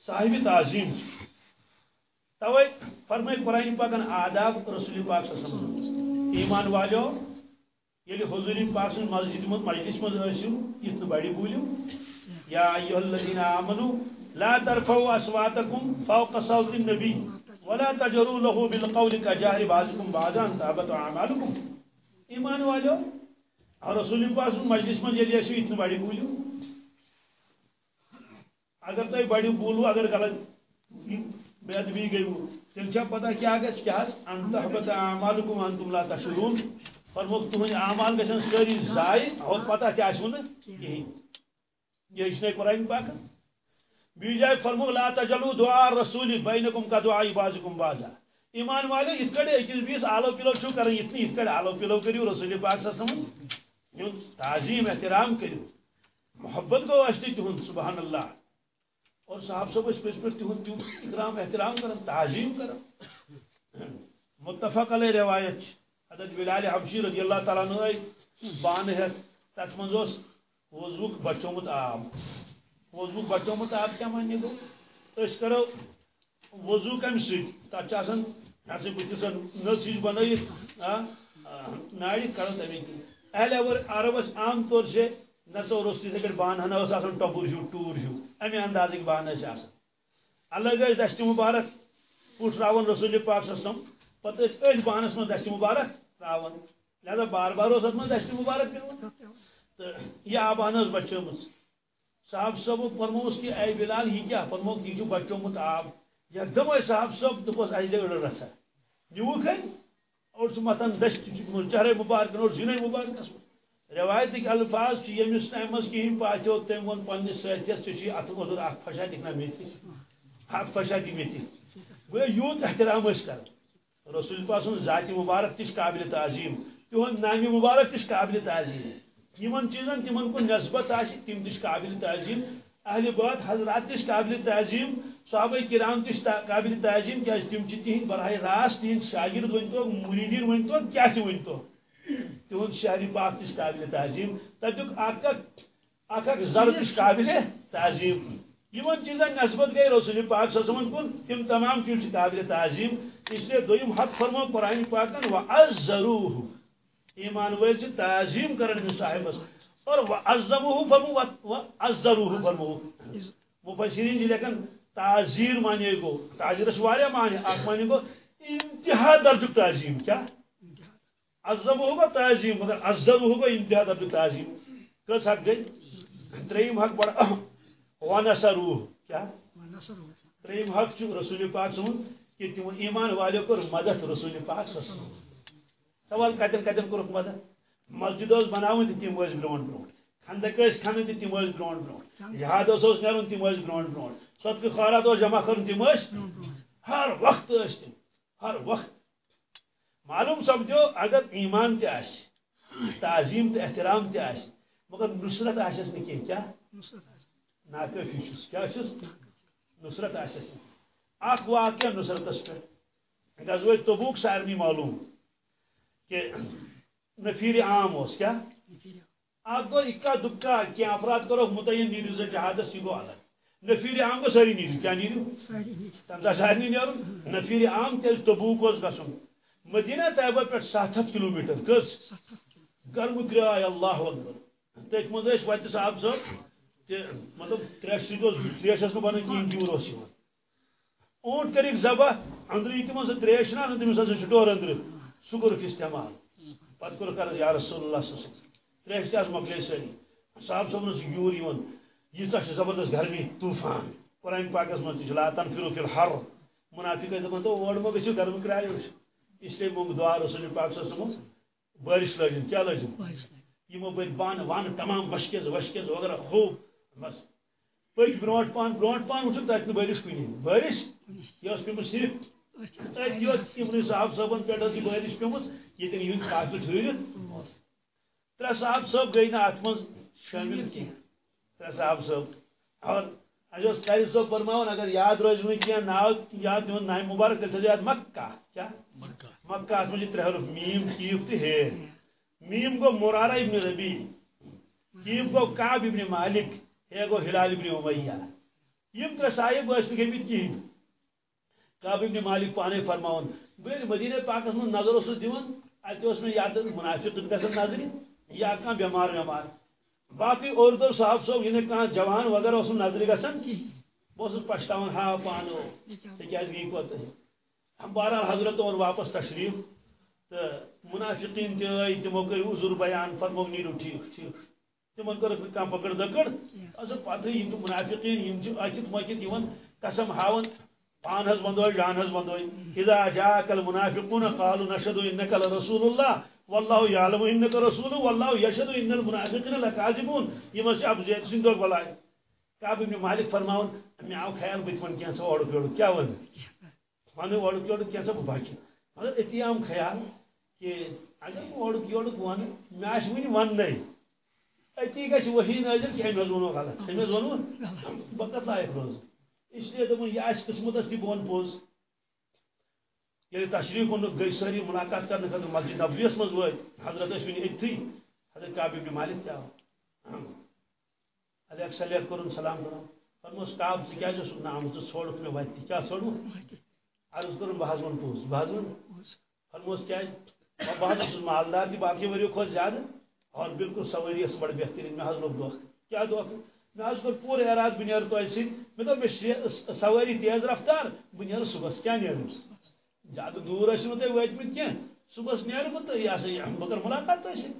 صاحب تعظیم۔ توے فرمائی قرآن پاکن آداب رسول پاک صلی اللہ علیہ وسلم۔ ایمان والیو، یلی حضور پاک سن مسجد من مجلس من ٲسِو یِتھ نہٕ بڑِ بوٗلِو يا أيها الذين آمنوا لا ترفعوا أصواتكم فوق صوت النبي ولا تجروا له بالقول كجاهر بعضكم بعضا تهبط أعمالكم. ایمان والو، اور رسول پاک مجلس من یلی اسو اتنا بڑی بولیو اگر تھی بڑی بولو، اگر غلط بے ادبی گئی وہ تیل چھا پتہ کیا گھس کیا ان تحبت اعمالکم انتم لا تشعرون. فرموک تہند اعمال گژھن ساری ضائع اور پتہ کیا آسو نہ کہین یہ ہچنے قرآن پاک بی جائے فرموک لا تجلو دعا رسول بینکم کا دعا بعضکم بعضا. ایمان والے اس کڑے اکس بیس آلو کلو چھو کریں، اتنی اس کڑے آلو کلو کریو، رسول پاک صلی اللہ تعظیم، احترام کریو. محبت کو واسطے تہند سبحان اللہ. اور صاحب صاحب اس پہ تہند اکرام، احترام کرن تعظیم کرن متفق علیہ روایت حضرت بلال حبشی رضی اللہ تعالیٰ عنہ بان ہے تت من وضوک بچومت آب وضوک بچومت آب کیا معنی گو؟ اس کرو، وضو کم سی تک ہسا بتس نس ہش بنائت ناڑ کرو تمے اہل عربس عام طور سے نسو روس تھی پہ بان ہنا اس ٹبر ہیو ٹور ہیو امہ اندازک بانہ الگ دشت مبارک. پوٹ راون رسول پاک سم پتہ اتھ بانس من دشت مبارک؟ تراون لہذا بار بار اس من دشت مبارک پیون تو یہ آبان اس بچومت صاحب صاحب فرموس کہ اے بلال، یہ کیا فرموک یہ بچومت آب یکدم صاحب صاحب دپس اجے اڑ رسا نیوک ہے اور سہ متن دشت چہرے مبارک، اور زین مبارک۔ روایت کے الفاظ چھ یمس ٹائمس کہین پاچو تم ون پنس سہتس ٹھیک ات ادر اخ پھشا دکھ نا میت اخ پھشا دی میت گو یوت احترام اس کر رسول پاس ذات مبارک تش قابل تعظیم۔ تہد نام مبارک تش قابل تعظیم یمن چیزن تمن کو نسبت آ تم تش قابل تعظیم، اہل بات حضرات تش قابل تعظیم، صحابہ کرام تش قابل تعظیم کیا تم تہند براہ راست تہند شاگرد ون تو مریدین ون تو، کیا ون تو؟ تہد شہری پاک تش قابل تعظیم تتک اک اک اک زر تش قابل تعظیم۔ یمن چیزن نسبت گئی رسول پاک صلی اللہ علیہ وسلم کن تم تمام چیز قابل تعظیم۔ اس لیے دویم حق فرمو قرآن پاکن و عزروه ایمان ول تعظیم کرن صاحبس اور وعظموه فرمو وعزروه فرمو. مفسرین جی لیکن تعزیر مانے گو تعزیر واریا مانے اک مانے گو انتہا درجہ تعظیم کیا؟ عظم ہوگا تعظیم مگر عزر ہوگا انتہا درجہ تعظیم. کس حق گئی؟ تریم حق بڑا ونصروه کیا؟ تریم حق چھو رسول پاک سمون کہ تم ایمان والے کو مدد رسول پاک وسلم سوال کتن کتن کرک مدد مسجد اس بناون تم ٲسۍ برونٛٹھ برونٛٹھ خندق ٲسۍ کھنن تہِ تم ٲسۍ برونٛٹھ برونٛٹھ جہاد اوس اوس نیرُن تم ٲسۍ برونٛٹھ برونٛٹھ صدقہٕ خٲرات اوس جمع کرُن تم ٲسۍ ہر وقت ٲسۍ تم ہر وقت. معلوم سپدیو اگر ایمان تہِ آسہِ تعظیم تہٕ احترام تہِ آسہِ مگر نصرت آسٮ۪س نہٕ کینٛہہ کیٛاہ ناکٲفی چھُس کیٛاہ چھُس نصرت آسٮ۪س اکھ واقعہ نصرتس پہ غزوہ تبوک سارنی معلوم. کہ نفیر عام اس کیا آپ کو اکا دکا کیا افراد کرو متعین نیرو سے جہادس یہ گو الگ نفیر عام کو ساری نیرو کیا نیرو تمزا سارنی نیرو نفیر عام تیز تبوک اس گسن مدینہ طیبہ پر سات ہتھ کلو میٹر کس گرم کرائے اللہ اکبر۔ تک مزہ وتہ صاحب صاحب مطلب تریش تریش اس بنان کہین تیور اس اونٹ کر ذبح اندر یہ تم تریش نا تمس سٹور اندر۔ کورک استعمال پتہ کور کر یا رسول اللہ صلی اللہ علیہ وسلم۔ تریش تہ مکلے ساری صاحب صاحب یور یون یہ زبردست گرمی طوفان۔ قرآن پاکس من لا تنفرو فی الحر۔ منافق دپان تو اور مو گژھو گرم کرایہ اس لیے مونگ دعا رسول پاک صلی اللہ بارش لجن کیا لجن یمو بر بان وان تمام بشکز وشکز وغیرہ خوب بس۔ پک برونٹ پان برونٹ پان وچھ تت بارش کنی بارش؟ یہ پیمس صرف یمن صاحب صاحبن پہ یہ بارش پیمس یہ ٹھہرت ترے صاحب صاحب گئی نا ات شامل ترے صاحب صاحب اور اجس قاری صاحب فرماون اگر یاد روز میں کیا ناو یاد دیون نام مبارک تھے یاد مکہ کیا مکہ مکہ اس میں ترے حرف میم کیف تہ ہے میم کو مرارہ ابن ربی کیف کو کعب ابن مالک ہے گو ہلال ابن امیہ یم ترے صاحب گمت کہین کعب ابن مالک پانے فرماون۔ بل مدینہ پاکس من نظر اس دیون اتہ اس میں یاد منافق گژھن نظر یا کان بیمار بیمار باقی اور دو صاحب صاحب یہ کان جوان وغیرہ اس نظر گژھن بہت پچھتاون ہا پانو تکیاز گئی کوت ہم بارہ حضرت اور واپس تشریف تو منافقین تہ تمو کر عذر بیان فرمو نیرو ٹھیک ٹھیک۔ تمن کر کم پکڑ دکڑ۔ اصل پتہ یم منافقین یم اکت مکت یون قسم ہاون۔ پان حض بندوی جان حض بندوی اذا جاءك المنافقون قالوا نشهد انك لرسول الله. والله يعلم انك رسول، والله يشهد ان المنافقين لكاذبون. یم اس ابو زید سند بلائے. کعب ابن مالک فرماون میں آو خیال بت ون کینسا اوڑ پیڑ کیا ون ون اوڑ پیڑ کینسا باقی مگر اتیام خیال کہ اگر اوڑ پیڑ ون میں آس ون نہیں. اتی گھس وہی نظر کہ أمس ونو غلط. أمس ونو بہت لائق روز اس لیے دپن یہ آس قسمتس تہ بہن پوز۔ ییٚلہِ تشریف اونُکھ گٔے سٲری ملاقات کرنہٕ خٲطرٕ مسجد نبویس منٛز وٲتۍ حضرت ٲسۍ وٕنہِ أتھی حضرت کعب ابن مالک تہِ آو ہاں۔ علیہ سلیت کوٚرُن سلام کرُن فرموس کعب ژٕ کیٛازِ اوسُکھ نہٕ آمُت ژٕ ژھوڑُکھ مےٚ وتہِ کیٛاہ ژھوڑمُت عرض کوٚرُن بہٕ حظ وَنہٕ پوٚز بہٕ حظ وَنہٕ فرموس کیٛازِ بہٕ حظ اوسُس مالدار تہِ باقٕے ؤریو کھۄتہٕ زیادٕ اور بالکل سواری ٲس بڑٕ بہتریٖن مےٚ حظ لوٚگ دۄکھ کیٛاہ دۄکھٕ مےٚ حظ کوٚر پوٗرٕ اعراض بہٕ نیرٕ تۄہہِ سۭتۍ مےٚ دوٚپ مےٚ سواری تیز رفتار بہٕ نیرٕ صُبحس کیٛاہ نیرٕ زیادٕ دوٗر ٲسِو نہٕ تُہۍ وٲتمٕتۍ کینٛہہ صُبحس نیرٕ بہٕ تہٕ یہِ ہسا یہِ بہٕ کَرٕ مُلاقات تۄہہِ سۭتۍ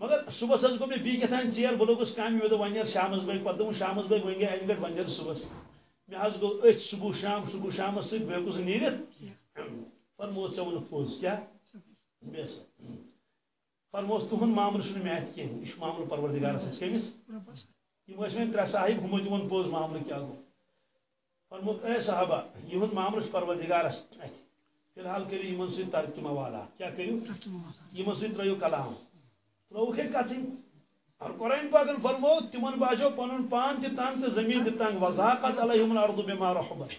مگر صُبحس حظ گوٚو مےٚ بیٚیہِ کیٛاہ ژیر بہٕ لوٚگُس کامہِ مےٚ دوٚپ وۄنۍ نیرٕ شامَس بٲگۍ پَتہٕ دوٚپُن شامَس بٲگۍ وۄنۍ گٔے اَنہِ گٔٹۍ وۄنۍ نیرٕ صُبحس مےٚ حظ گوٚو أتھۍ صُبح شام صُبح شامَس سۭتۍ بہٕ ہیوٚکُس نیٖرِتھ فرموس ژےٚ ووٚنُکھ پوٚز کیٛاہ بیٚیہِ ہسا فرموس تُہُنٛد معاملہٕ چھُنہٕ مےٚ اَتھِ کینٛہہ یہِ چھُ معاملہٕ پروردِگارَس اَتھِ کٔمِس ٲسۍ وۄنۍ ترٛےٚ صاحب ہُمو ووٚن پوٚز معاملہٕ کیٛاہ گوٚو فرموک اے صحابہ یِہُنٛد معاملہٕ پروردِگارَس فی الحال کٔرِو یِمن سۭتۍ ترقی موالا۔ کیٛاہ کٔرِو یِمن سۭتۍ ترٲیِو کلام۔ ترٛووُکھ ہے کتھٕے اور قرآن پاکن فرمو تمن باسیو پنن پان تہِ تنگ تہٕ زمین تہِ تنگ وضاقت علیہم الارض بما رحبت۔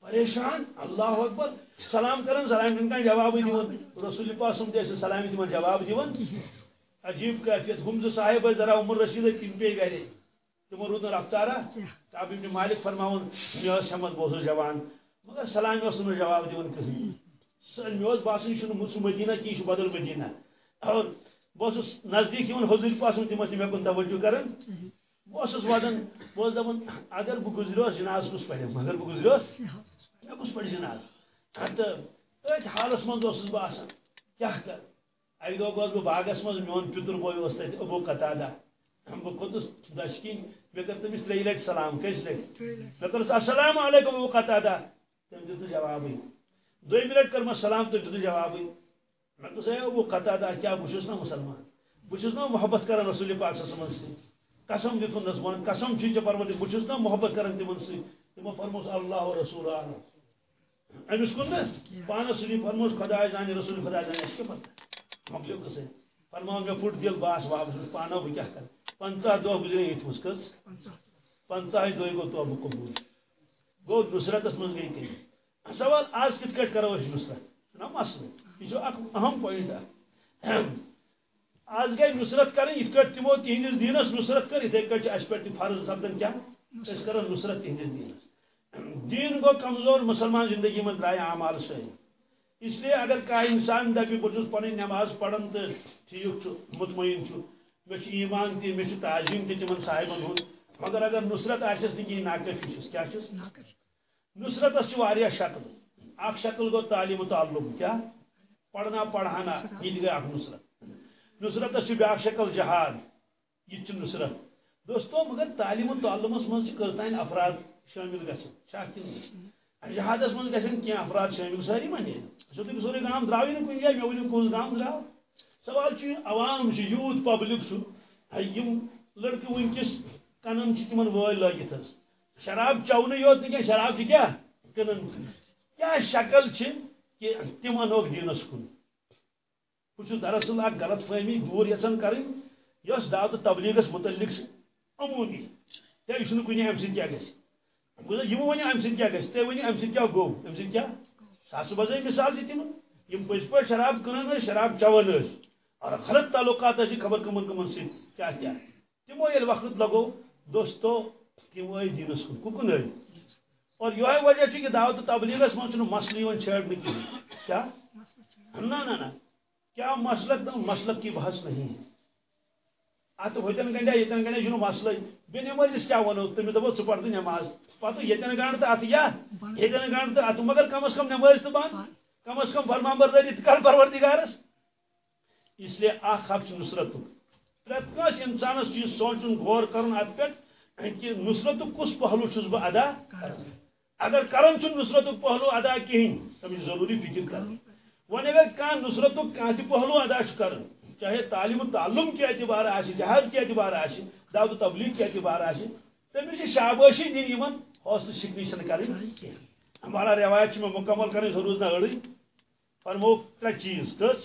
پریشان اللہ اکبر۔ سلام کرن سلام کان جواب دیون رسول پاک سم تہِ سلام تمن جواب دیون عجیب کیفیت۔ ہم زٕ صاحب ذرا عمر رشید تم پے گرے تمو رود رفتارا کعب ابن مالک فرماون مے ٲس ہمت بہٕ اوسُس جوان. مگر سلام اوس نہٕ جواب دیون کٕہٕنۍ مے اوس باسان یہِ چھُنہٕ سُہ مدینہ کینٛہہ یہِ چھُ بدل مدینہ. اور بہٕ اوسُس نزدیٖک یِوان حضوٗر پاسُن تِم ٲسۍ نہٕ مےٚ کُن توجہ کران بہٕ اوسُس ودان بہٕ اوسُس اگر بہٕ گُزریوس جناز کُس پرِ مگر بہٕ گُزریوس مےٚ کُس پرِ جناز. تہٕ أتھۍ حالس منٛز اوسُس بہٕ آسان کیٛاہ کر اکہِ دۄہ گوس بہٕ باغس منٛز میون پِتُر بوے اوس ابو قطادا بہٕ کھوٚتُس دچھ کِنۍ مےٚ کٔر تٔمِس لٹہِ سلام لٹہِ مےٚ السلام علیکم ابو قطادا تٔمۍ دیُت نہٕ جوابٕے دوٚیمہِ لٹہِ کٔرمس سلام تٔمۍ دیُت نہٕ جوابٕے مےٚ دوٚپُس ہے ابو قطادا کیٛاہ بہٕ چھُس نا مُسلمان چھُس نا محبت کران رسول پاک صلی اللہ علیہ وسلم سۭتۍ قسم دِتُن وَن قسم ژےٚ پرور بہٕ چھُس نا محبت کران تِمن سۭتۍ تِمو فرموس اللہ رسول عالم أمِس کُن نا پانس سۭتی فرموس خۄداے زانہِ رسول خۄداے زانہِ اَسہِ کیٛاہ پتہ مۄکلیو قصے فرماو مےٚ پھُٹ دِل باس واپس پانو بہٕ کیٛاہ کرٕ پنٛژاہ دۄہ گُزرے یِتھمس کٔژ پنٛژاہہِ دۄہہِ گوٚو توبہٕ قبوٗل۔ گوٚو نُصرتس منٛز گٔے کٔمۍ سوال آز کِتھ کٲٹھۍ کرو أسۍ نُصرت چھُنا مسلہٕ یہ اکھ اہم پویِنٹ اکھ آز گئی نصرت کریں یت کٹ تمو تہندس دینس نصرت کر اتھے کٹ اس پہ فرض سپدن کیا؟ اس کرو نصرت تہندس دینس۔ دین گو کمزور مسلمان زندگی من درائے اعمال سے۔ اس لیے اگر کا انسان دپی بہت پن نماز پڑھن تو ٹھیک مطمئن مے ایمان تہ مے تعظیم تہ تمن صاحبن مگر اگر نصرت آسس نی کہیں کیا چھس؟ نصرتس شکل۔ اخ شکل گو تعلیم تعلق کیا؟ پڑھنا، پڑھانا، یہ گئی اخ نصرت۔ نصرتس بیا شکل جہاد۔ یہ نصرت۔ دوستو، مگر تعلیم و تعلمس من کتان افراد شامل گھن جہادس من گھن کی افراد شامل؟ ساری من سوری سورے گام درٛاوٕے نہٕ کُنہِ جایہِ مےٚ ؤنِو کُس گام درٛاو۔ سوال عوام چھُ یوٗت پبلک چھُ یِم لڑکہٕ وٕنکٮ۪س کنن چھِ تِمن وٲلۍ لٲگِتھ حظ شراب چونہٕ یوت نہٕ شراب چھِ کیٛاہ کٕنان کیٛاہ شکل چھِ کہِ تِم انوکھ دیٖنس کُن دراصل اکھ غلط فہمی دور یژھان کرٕنۍ یۄس دعوت تبلیغس متعلق عموٗمی۔ تیٚلہِ چھُنہٕ کُنہِ امہِ کیٛاہ گژھِ یِم ؤنِو امہِ سۭتۍ کیٛاہ گژھِ تُہۍ ؤنِو امہِ سۭتۍ کیٛاہ گوٚو امہِ سۭتۍ کیٛاہ مثال دِ تِمن یِم پٔزۍ پٲٹھۍ شراب کٕنان شراب چٮ۪وان ٲسۍ اور غلط تعلقات ٲسۍ خبر کٕمن کٕمن سۭتۍ کیٛاہ کیٛاہ تِمو ییٚلہِ وقت لگو دوستو تِم ٲسۍ دیٖنس کُن کُکُن ٲسۍ اور یہے وجہ چھُ کہ دعوت تبلیغس منٛز چھُنہٕ مسلہٕ یِوان چھیڑنہٕ کِہیٖنۍ کیٛاہ نہ نہ نہ کیا مسلک تو مسلک کی بحث نہیں ہے ات ہوتن گنڈیا یتن گنڈیا چھُنہٕ مسلے بے نمازس کیا ونو تٔمِس دپو ژٕ پَر نماز پتہٕ یتن گنڈ تہٕ اتھ یا یتن گنڈ تہٕ اتھ مگر کم از کم نماز تہٕ بند، کم از کم فرمان برداری تہٕ کر پروردگارس۔ اس لیے اکھ حق چھُ نصرتُک پریت کس انسانس یہ سوچن، غور کرن ات پہ کہ نصرت کس پہلو چھس بہ ادا اگر کرن چھ نصرت پہلو ادا کہین تمہیں ضروری فکر کر۔ ون اگر کان نصرت کان تہ پہلو ادا چھ کرن چاہے تعلیم و تعلم کے اعتبار آشی جہاد کے اعتبار آشی دعوت و تبلیغ کے اعتبار آشی تمہیں چھ شاباشی دن حوصلہ شکنی کرن ہمارا روایت میں مکمل کریں ضرور نہ اڑی فرموک ترے چیز کس؟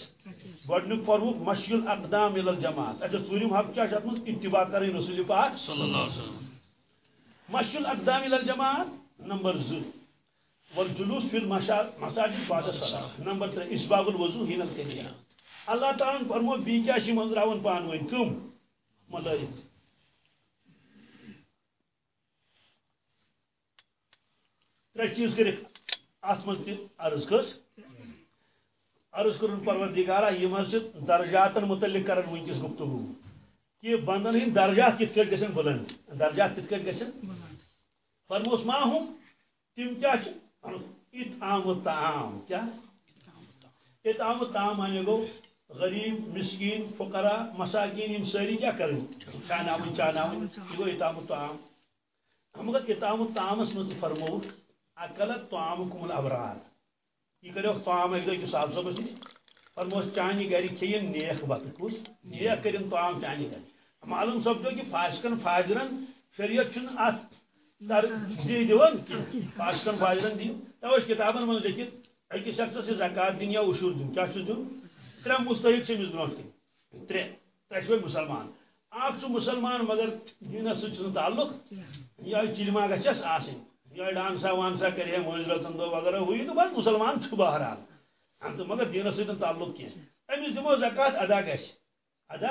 گۄڈنیُک فرموک مشی الاقدام الى الجماعت. اچھا ژوٗرِم حق کیا چھُ اتھ منٛز اتباع کرٕنۍ رسول پاک؟ صلی اللہ علیہ وسلم. مشی الاقدام الى الجماعت نمبر زٕ والجلوس في المساجد بعد الصلاة. نمبر ترے اسباغ الوضو حين القيام اللہ تعالیٰ فرمو بی کیا چھ منزراون پان ؤنۍ کم ترے چیز کٔرِکھ اتھ منٛز تہِ عرض کٔژ عرض کرن پروردگارا یم حظ چھِ درجاتن متعلق کرن ونکس گفتگو کہ بندن ہند درجات کت کٹ گژھن بلند درجات کت کٹ گژھن فرموس ماہوم ما ہم تم کیا چھ اطعام الطعام، کیا؟ اطعام الطعام مانے گو غریب، مسکین، فقراء، مساکین یم ساری کیا کرن چاناون چاناون یہ گو اطعام الطعام۔ مگر اطعام الطعام اس میں فرمو اکلت طعامکم الابرار. یہ کرو طعام ایک دو صاحب صبح نش فرموس چانہ گھر کھین نیک بت کس. نیک کرن طعام چانہ گھر معلوم سپدو کہ فاسقن فاجرن شریعت چن چھن ات ترجیح دِوان فاسقن فاجرن دی تو اس کتابن من لیکھت أکِس شخصس چھِ زکات دِنۍ یا اُشور دیُن کیٛاہ چھُس دیُن مستحق چھِ أمِس برونٛٹھ کَنۍ ترٛےٚ. ترٛےٚ چھِ مُسلمان. اکھ مگر دیٖنس سۭتۍ چھُنہٕ تعلق. یِہوٚے چِلما گژھٮ۪س آسٕنۍ یہ ڈانسا وانسا کرے موج رسن دو وغیرہ ہوئی تو بس مسلمان چھ بہرحال۔ ہاں تو مگر دینس سۭتۍ تعلق کی أمِس دِمو زکات ادا گژھِ ادا؟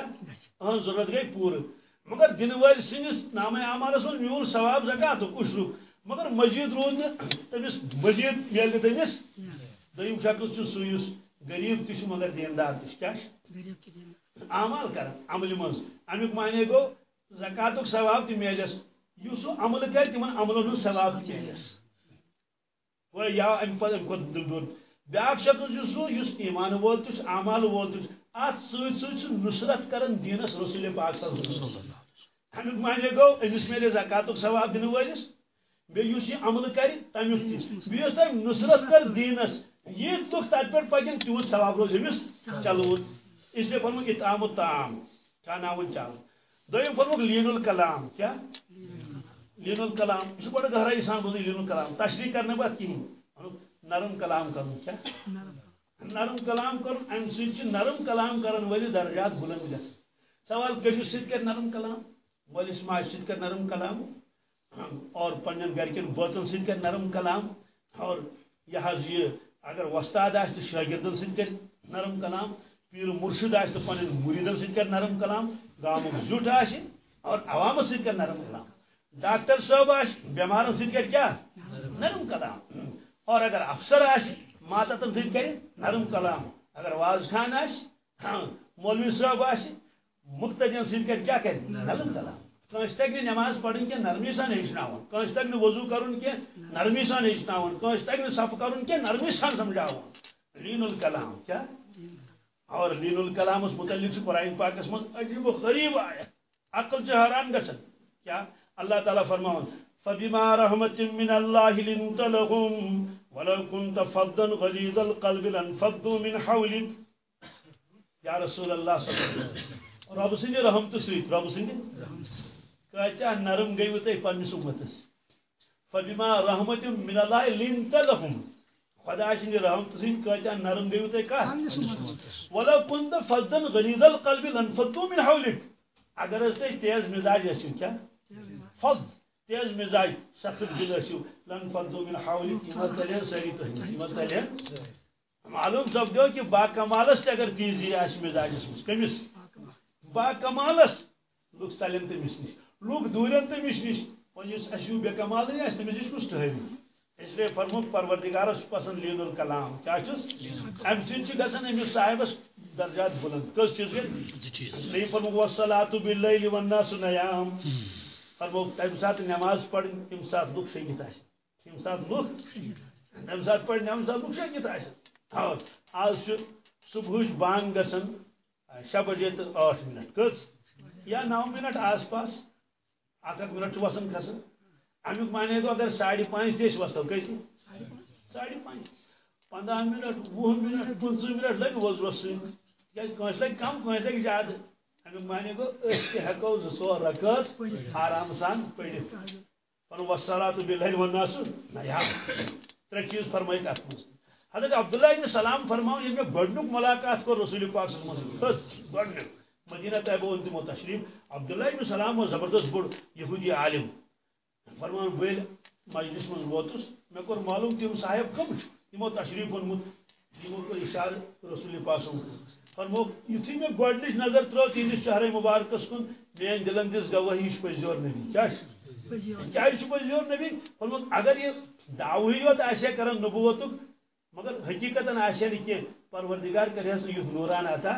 اہن ضرورت گئی پوٗرٕ۔ مگر دِنہٕ وٲلۍ سٕنٛدِس نامے اعمالس منٛز میوٗل ثواب زکاتُک اُشرُک مگر مزیٖد نہٕ تٔمِس مزیٖد میلہِ نہٕ تٔمِس دوٚیِم شخص چھُ سُہ یُس غریٖب تہِ مگر دیندار تہِ اعمال کران عملہِ منٛز امیُک معنی گوٚو زکاتُک ثواب تہِ میلٮ۪س یُس سُہ عمل کر تمن عملن ہُنٛد ثواب میلس یا امہِ پتہٕ امہِ کھۄتہٕ دُر بیاکھ شخص سُہ یُس ایمان وول چھُ اعمال وول سۭتۍ سۭتۍ چھُ نصرت کران دیٖنس رسول پاک صلی اللہ علیہ وسلم۔ امیُک معنی گوٚو أمِس میلہِ زکاتُک ثواب دِنہٕ وٲلِس بیٚیہِ یُس یہِ عمل کرِ تمیُک یۄس تٔمۍ نصرت کر دیٖنس۔ یہِ دُکھ تتہِ پٮ۪ٹھ پکن تیوٗت ثواب روز أمِس چلوُن اسلیے فرمُک اتام الطعام کھاناوُن چل دوٚیِم فرمُک لیٖن الکلام۔ کیٛاہ لین الکلام یہ بڑا گہرائی سان بوزی لین الکلام تشریح کرنے بعد کہیں نرم کلام کرن کیا؟ نرم کلام کرن ام سۭتۍ نرم کلام کرن وٲلۍ درجات بلند گژھن سوال کٔشِر سۭتۍ کر نرم کلام؟ مٲلِس ماجہِ سۭتۍ کر نرم کلام، اور پنن گرکٮ۪ن بٲژن سۭتۍ کر نرم کلام، اور یہ حظ یہ اگر وستاد آسہِ تہٕ شاگردن سۭتۍ کر نرم کلام، پیر مرشد آسہِ تہٕ پنن مریدن سۭتۍ کر نرم کلام گامُک زیُٹھ آسہِ اور عوامس سۭتۍ کر نرم کلام۔ ڈاکٹر صاحب آش بیمارن ست کر نرم کلام۔ اور اگر افسر آش ماتتن ست کر نرم کلام۔ اگر واز خان آش، مولوی صاحب آش مقتدین ست کیا نرم کلام۔ کنس تک نماز پڑھن کی نرمی سان ہچن کنس تک وضو کرن کی نرمی سان ہچن کنس تک صف کرن کی نرمی سان سمجھاون۔ لین الکلام، کیا؟ اور لین الکلام اس متعلق قرآن پاکس من عجیب و غریب آیا عقل سے حیران گژھن۔ کیا؟ الله تعالى فرمان فبما رحمة من الله لنت لهم ولو كنت فضا غليظ القلب لانفضوا من حولك. يا رسول الله صلى الله عليه وسلم رب سندي رحمت سويت رب سندي كاچا نرم گيو تي پنس امتس فبما رحمة من الله لنت لهم خدا شنی رحمت سن کاچا نرم گيو تي کا ولو كنت فضا غليظ القلب لانفضوا من حولك. اگر اس تیز مزاج اسو کیا فض تیز مزاج سخت دل ٲسِو لن فضو من حولک یِم حظ ژلین سٲری تُہۍ یِم حظ ژلین معلوم سپدو کہ با کمالس تہِ اگر تیزی آسہِ مزاجس منٛز کٔمِس با کمالس لُکھ ژلین تٔمِس نِش لُکھ دوٗرن تٔمِس نِش وۄنۍ یُس اَسہِ بے کمالٕے آسہِ تٔمِس نِش کُس ٹھہری اسلیے فرموک پروردگارس پسند لین الکلام۔ کیا چھُس امہِ سۭتۍ چھِ گژھان أمِس صاحبس درجات بلند۔ کٔژ چیٖز گٔے فرموک وسلاتُ باللیل والناس نیام فرمو تمہ سات نماز پڑھ تم سات لوگ شنگت آ تم سات لوگ تمہ سات پڑھ تمہ سات لوگ شنگت آ ہاں، آج صبح بانگ گسن شے بجے تو ٹھ منٹ کس یا نو منٹ آس پاس اک اک منٹ وسان کھسان امیک مانے گو اگر ساڑھے پانچ تیس وسو کیسے؟ ساڑھے پانچ۔ پندہ منٹ وہ منٹ پنچہ منٹ لگ وضوس سن کنس لگ کم کنس لگ زیادہ۔ امیک مانے گو اس ہیکو زور رکس آرام سان پڑھت پن وسلات بلحل وناس نیا ترے چیز فرمائی ات مز حضرت عبداللہ ابن سلام فرماؤ یہ میں گڈنک ملاقات کو رسول پاک صلی اللہ علیہ وسلم گڈنک مدینہ طیبہ انتم تشریف۔ عبداللہ ابن سلام و زبردست بڑ یہودی عالم۔ فرمان بیل مجلس من ووتس میں کور معلوم تم صاحب کم تمو تشریف اونمت تمو کور اشار رسول پاک صلی اللہ علیہ وسلم فرمو یتھی میں گڈنچ نظر ترو تہندس شہر مبارکس کن میان دلن دس گواہی پہ زور نبی۔ کیا کیا پہ زور نبی؟ فرمو اگر یہ دعوی یوت آسے کرن نبوتک مگر حقیقت آسے نی کی پروردگار کرہس یہ نوران عطا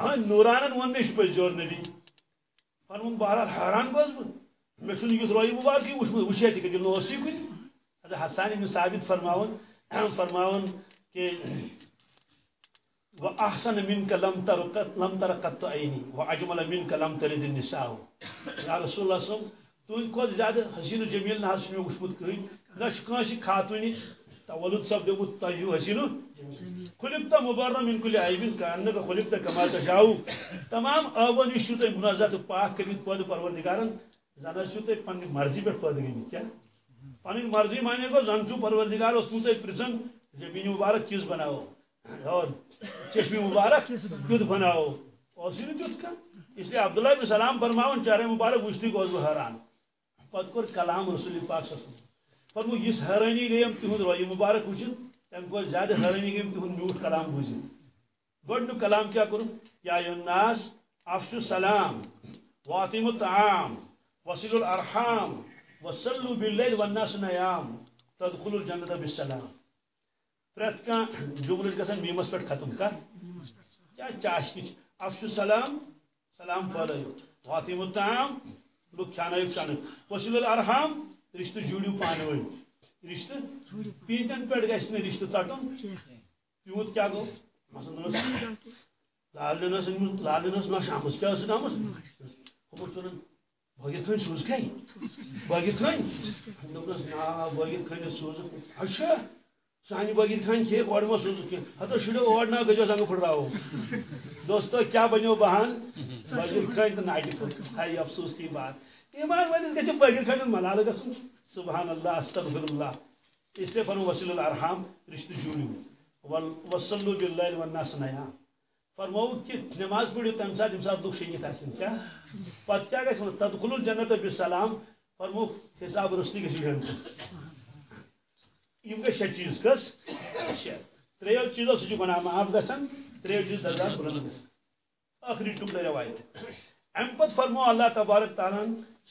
ہاں نورانن ون مے پہ زور نبی۔ فرمو بہرحال حیران گوس چھن یس روی مبارکی وچے تہ کہ نو اسی کن۔ حسان بن ثابت فرماون فرماون کہ واحسن منك لم تر لم تر قط عيني واجمل منك لم ترد النساء. يا رسول الله صلى الله عليه وسلم تون کو زیادہ حسین و جمیل نہ حسین وشمت کہین نہ کانسی خاتونی، تولد سب دمت تجو حسین خلقت مبرم من كل عيب كانك خلقت كما تشاء تمام اول نش تو منازات پاک کبھی پد پروردگارن. زنر چھو تو پن مرضی پہ پد گئی، کیا؟ پن مرضی مانے کو زن چھو پروردگار اس تو پرسن زمین مبارک چیز بناؤ. اور چشمی مبارک کت بناؤ اور سی کت کا اس لیے عبداللہ بن سلام فرماون، چارے مبارک وشتی کو حیران۔ پت کور کلام رسول پاک صلی اللہ علیہ وسلم۔ فرمو اس حیرانی گیم تہد روی مبارک وچن تم کو زیادہ حیرانی گیم تہد میوٹ کلام بوزن گۄڈنیُک کلام کیا کرو یا الناس افشو السلام، واطم الطعام، وصل الارحام وصلوا بالليل والناس نيام تدخل الجنة بالسلام۔ پریت کان جملہ گژھان میمس پہ ختم کر۔ کیا چاش نش افشو سلام سلام پھلو واتیم الطعام لوگ کھانائیو کھانا۔ وصل الارحام، رشتہ جوڑیو پانہ ون رشتہ؟ پیتن پہ گھس نا رشتہ ژٹن پیوت کیا گو؟ مثلا لال دنس لال دنس ما شامس کیا ٲسن آمٕژ ہُمن ژھُنن بٲگِر کھٔنۍ سوٗز کھے بٲگِر کھٔنۍ دوٚپنس نا بٲگِر کھٔنِتھ سوٗزُن اچھا۔ سانہ بغیر خان کھے اور ما سوز کی ہتو شڑو اور نہ گجو سنگ پھڑراو دوستو، کیا بنو بہان بغیر خان تو ناٹی ہائی افسوس کی بات۔ ایمان والس گچ بغیر خان ملال گسن سبحان اللہ استغفر اللہ اس لیے فرمو وسیل الارحام، رشتہ جوڑیو وصلو باللیل والناس نیا فرمو، کہ نماز پڑھو تم ساتھ تم ساتھ لوگ شنگت آسن کیا؟ پتہ کیا گژھِ تدخل الجنت بسلام۔ فرمو، حساب رسلی گژھِ جنت یم گئی شی چیز کس شی تریو چیزو سہ گناہ معاف گسان تریو چیز درجات بلند گسان آخری ٹکڑے روایت ام پت فرمو اللہ تبارک تعالیٰ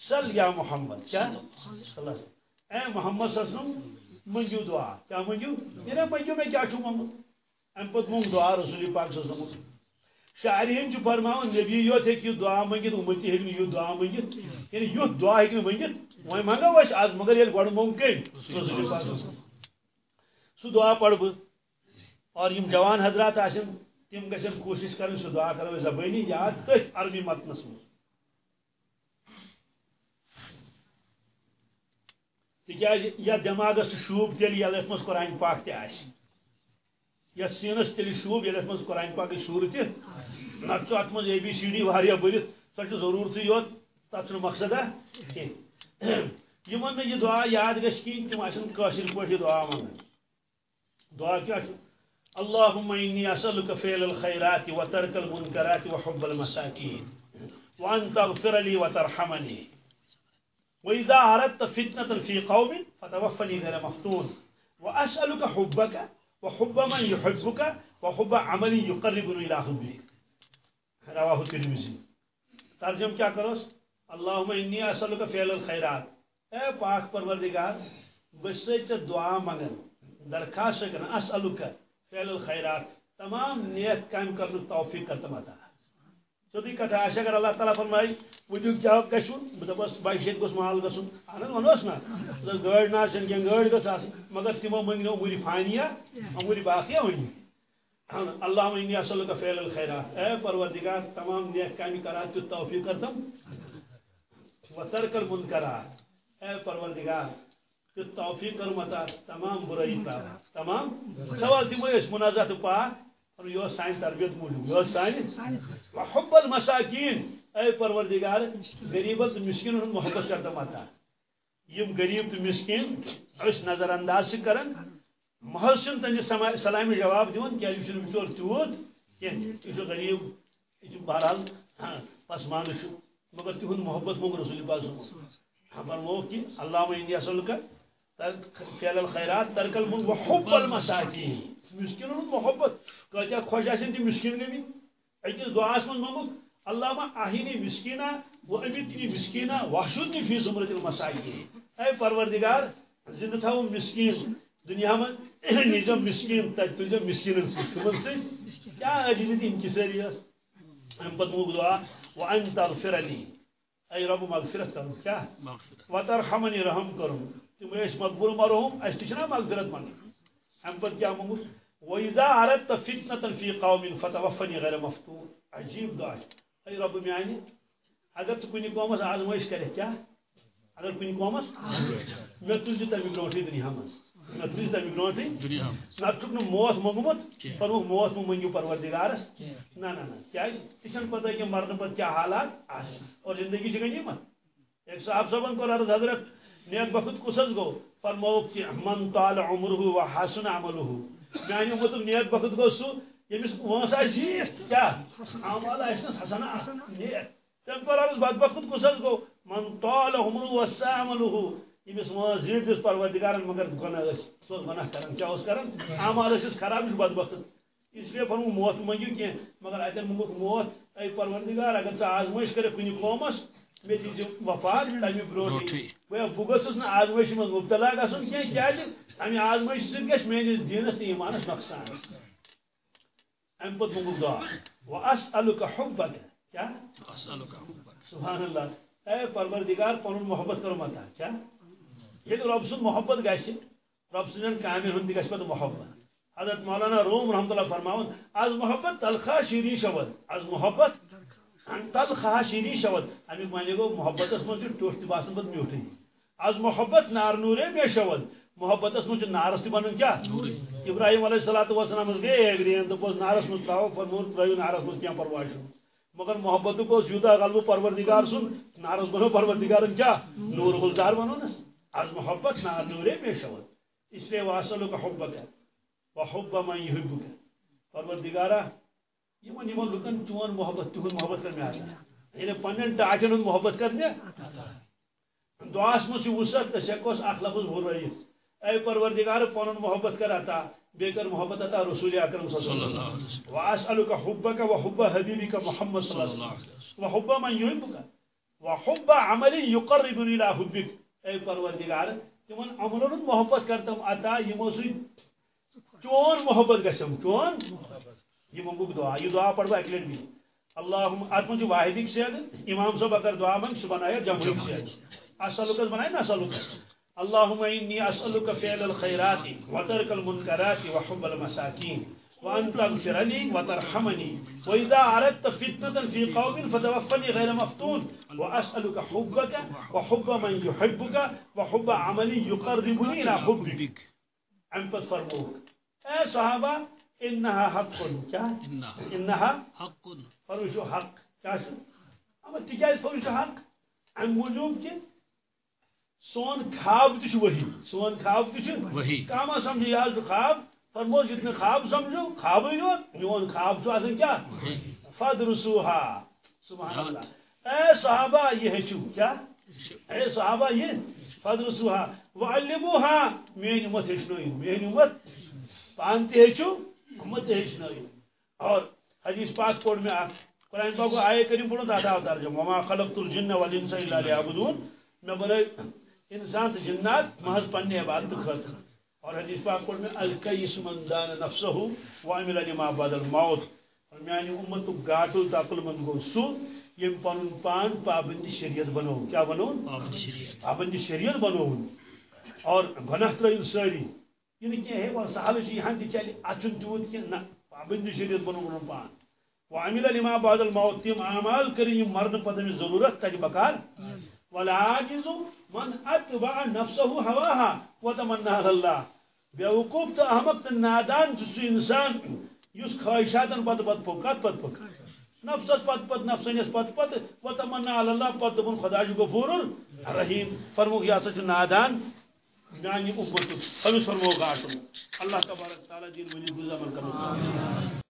صل یا محمد کیا اے محمد صلی اللہ علیہ وسلم منجو دعا کیا منجو یہ منجو میں کیا چھو محمد ام پت مونگ دعا رسول پاک صلی اللہ علیہ وسلم شاعرین چھ فرماون نبی یوت ہے کہ دعا منگت امتی ہے کہ دعا منگت یعنی یوت دعا ہے کہ منگت وہ منگو وش آز مگر یہ گوڑ مونگ ممکن رسول پاک صلی اللہ علیہ وسلم سو دعا پڑھ بہ اور یم جوان حضرات آسن تم گھن کوشش کریں سو دعا کرو زبانی یاد تھی عربی متنس مز تکیاز جی، یا دماغس شوب تیل یل ات مز قرآن پاک تہ یا سینس تیل شوب یل ات مز قرآن پاک شور تہ نت ات مز اے بی سی ڈی واریاہ برت سو ضرورت یوت تک مقصد یمن یہ دعا یاد گھس کہین تم آن قاشر پہ دعا منگان دعا کیا اللهم إني أسألك فعل الخیرات و الخيرات وترك المنكرات وحب المساكين وأن تغفر لی لي وترحمني وإذا أردت فتنة في قوم فتوفني غير مفتون وأسألك حبك وحب من يحبك وحب عمل يقربني إلى حبك رواه الترمذي ترجم کیا کروس اللهم إني أسألك فعل الخيرات اے پاک پروردگار بس سے دعا منگن درخواست کرنا اسألو اسألک فعل الخیرات، تمام نیک کام کرنے توفیق کرتا متا سیدھی کتھا آشا اگر اللہ تعالیٰ فرمائی وجو کیا گژھن بہ دپس بائی شیت گوس مال گژھن اہن ونوس نا گاڑ نا آسن کینٛہہ گاڑ گژھ آسن مگر تمو منگنو اموری فانیہ اموری باقیہ ونی ہاں، اللہ انی اصل کا فعل الخیرات۔ اے پروردگار، تمام نیک کامی کرات تو توفیق کرتم و ترک المنکرات۔ اے پروردگار تو توفیق کر متا تمام برائی پر تمام سوال دمو اس منازعت پاک اور یہ سائن تربیت موجود یہ سائن وحب المساکین اے پروردگار غریبت مسکین محبت کرتا متا یم غریب تو مسکین اس نظر انداز سے کرن محض تمس سلامی جواب دون کیا یہ بچور تیوت کی غریب یہ بہرحال پسمان مگر تہد محبت موگ رسول پاک فرمو کہ اللہ انی اصل کا فعل الخیرات ترکل من وحب المساکین. مسکین محبت کتیا خوش آسن تم مسکین گمی اکس دعاس من ممک اللہ آہینی مسکینہ و امیتنی مسکینہ وحشدنی فی زمرت المساکین. اے پروردگار زندہ تھا وہ مسکین دنیا میں نظم مسکین تک تلزم مسکین تمن سی کیا عجیزی انکساری اس ام پت موگ دعا. وان تغفر لی. ای رب مغفرت کرم کیا؟ وترحمنی رحم کرم تم مقبول مرحوم اس تشنا مغفرت من ام پت کیا موگ وإذا أردت فتنة في قوم فتوفني غير مفتون۔ عجیب دعا ای رب میانی اگر تو کنی قومس آزمائش کرے کیا؟ اگر کنی قومس میں تجھے تمی برونٹھی دنیا مز تجھ تمی برونٹھی نہ نہ موت منگمت پر وہ موت پروردگارس نہ نہ نہ کیا یہ پتہ کہ مرنے پر کیا حالات؟ اور زندگی سے گئی مت۔ ایک صاحب صاحبن کو عرض حضرت نیک بخت کسس گو فرمو کہ من طال عمره و حسن عمله میانہ مت نیک بخت گو سو یمس وانس آس کیا؟ اعمال آس حسن؟ نیک تم پر عرض بدبخت کسس گو من طال عمره و سا سعمله یمس وان زیٹ دس پروردگارن مگر گناہ اس سو گناہ کرن کیا اس کرن اعمال اس خراب اس بدبخت اس لیے فرمو موت منگو کی مگر اتن منگو موت۔ اے پروردگار، اگر ژ آزمائش کرے کنی قومس مے دیز وفات بہ نا آزمائش من مبتلا گژھن کی کیا تمی آزمائش سۭتۍ گژھِ میٲنِس دیٖنس تہٕ ایٖمانس نۄقصان امہِ پتہٕ موٚنگُکھ دعا واسألُک حبک. کیا؟ سبحان اللہ. اے پروردگار پنُن محبت کرو متا کیا؟ یہ رب سن محبت گھس رب سن کامن ہند گھس پتہ محبت. حضرت مولانا روم رحمۃ اللہ فرماون از محبت تلخا شیرین شود. از محبت تلخا شیرین شود. امیک معنی گو محبت من ٹوٹ تہ باسان پتہ میوٹھے از محبت نار نورے بے شود. محبت من نارس تہ بنن کیا؟ ابراہیم علیہ الصلوۃ والسلام گئے ایک دین تو نارس من تراو فرمون ترایو نارس من کیا پرواہ مگر محبت کو یوتا غلب پروردگار سن؟ نارس بنو پروردگار کیا؟ نور گلزار بنو نس از محبت نار نورے میں شود. اس لیے واصل کا حبت ہے وحب من يحبك پروردگارا یمن یمن لکن چون محبت تہن محبت کرنے آتا یعنی پنن ٹاٹن ہند محبت کرنے دعاس مز وسعت اس ہیکوس اخ لفظ رہی اے پروردگار پنن محبت کر عطا بیکر محبت عطا رسول اکرم صلی اللہ علیہ وسلم۔ واسالک حبک وحب حبیبک محمد صلی اللہ علیہ وسلم۔ وحب من يحبك وحب عمل حبك اے پروردگار تمن عملن محبت کرتم عطا یمو سی چون محبت گسم چون یہ منگوک دعا، یہ دعا پڑھو، ایک لٹ بھی۔ اللہم اتمن جو واحد سے امام صاحب اگر دعا من سو بنایا جمہوری سے اسالک بنائے نا اصل اسالک اللهم اني اسالك فعل الخيرات وترك المنكرات وحب المساكين وأن تغفر لي وترحمني وإذا أردت فتنة في قوم فتوفني غير مفتون وأسألك حبك وحب من يحبك وحب عملي يقربني إلى حبك عم فرموك اے صحابة إنها حق. كا إنها حق. فرمو حق. أما تجاز فرمو حق؟ عن موجوب كي سون خواب تش وہی سون خواب تش وہی کاما سمجھ یاد خواب. فرمو جتنے خواب سمجھو خواب ہی ہو میون خواب تو آسن کیا؟ فدرسوها سبحان اللہ. اے صحابہ یہ ہے کیا اے صحابہ یہ فدرسوها وعلموها. مین امت ہشنوئی مین امت. پانتی ہشو امت ہشنوئی اور حدیث پاک پڑھ میں قرآن پاک کو آئے کریم پڑھو دادا ترجمہ وما خلقت الجن والانس الا ليعبدون۔ میں بولے انسان جنات محض پننے عبادت خاطر اور حدیث پاک پڑھ میں الکیس من دان نفسه وعمل لما بعد الموت۔ اور میانی امت تو گاٹو تاقل من گو سو یم پنن پان پابندی شریعت بنو۔ کیا بنو؟ پابندی شریعت۔ بنو۔ اور گناہ ترین ساری یعنی کیا ہے وہ صحابہ جی یہاں دی چلی اچن تیوت کہ نہ بند شریعت بنو پان وعمل لما بعد الموت تم اعمال کریم مرد پتہ ضرورت تج بکار والعاجز من اتبع نفسه هواها وتمنى على الله بیوقوف تو احمق تو نادان سو انسان اس خواہشاتن پتہ پتہ پک کت پتہ پک نفسس پتہ پتہ نفسنس پتہ پتہ وتمنى على الله پتہ دپن خدا چھ غفور رحیم فرموک یہ ہسا نادان میانہ امت ہمس فرموک آٹم اللہ تبارک تعالیٰ دین ونی گزامن کرو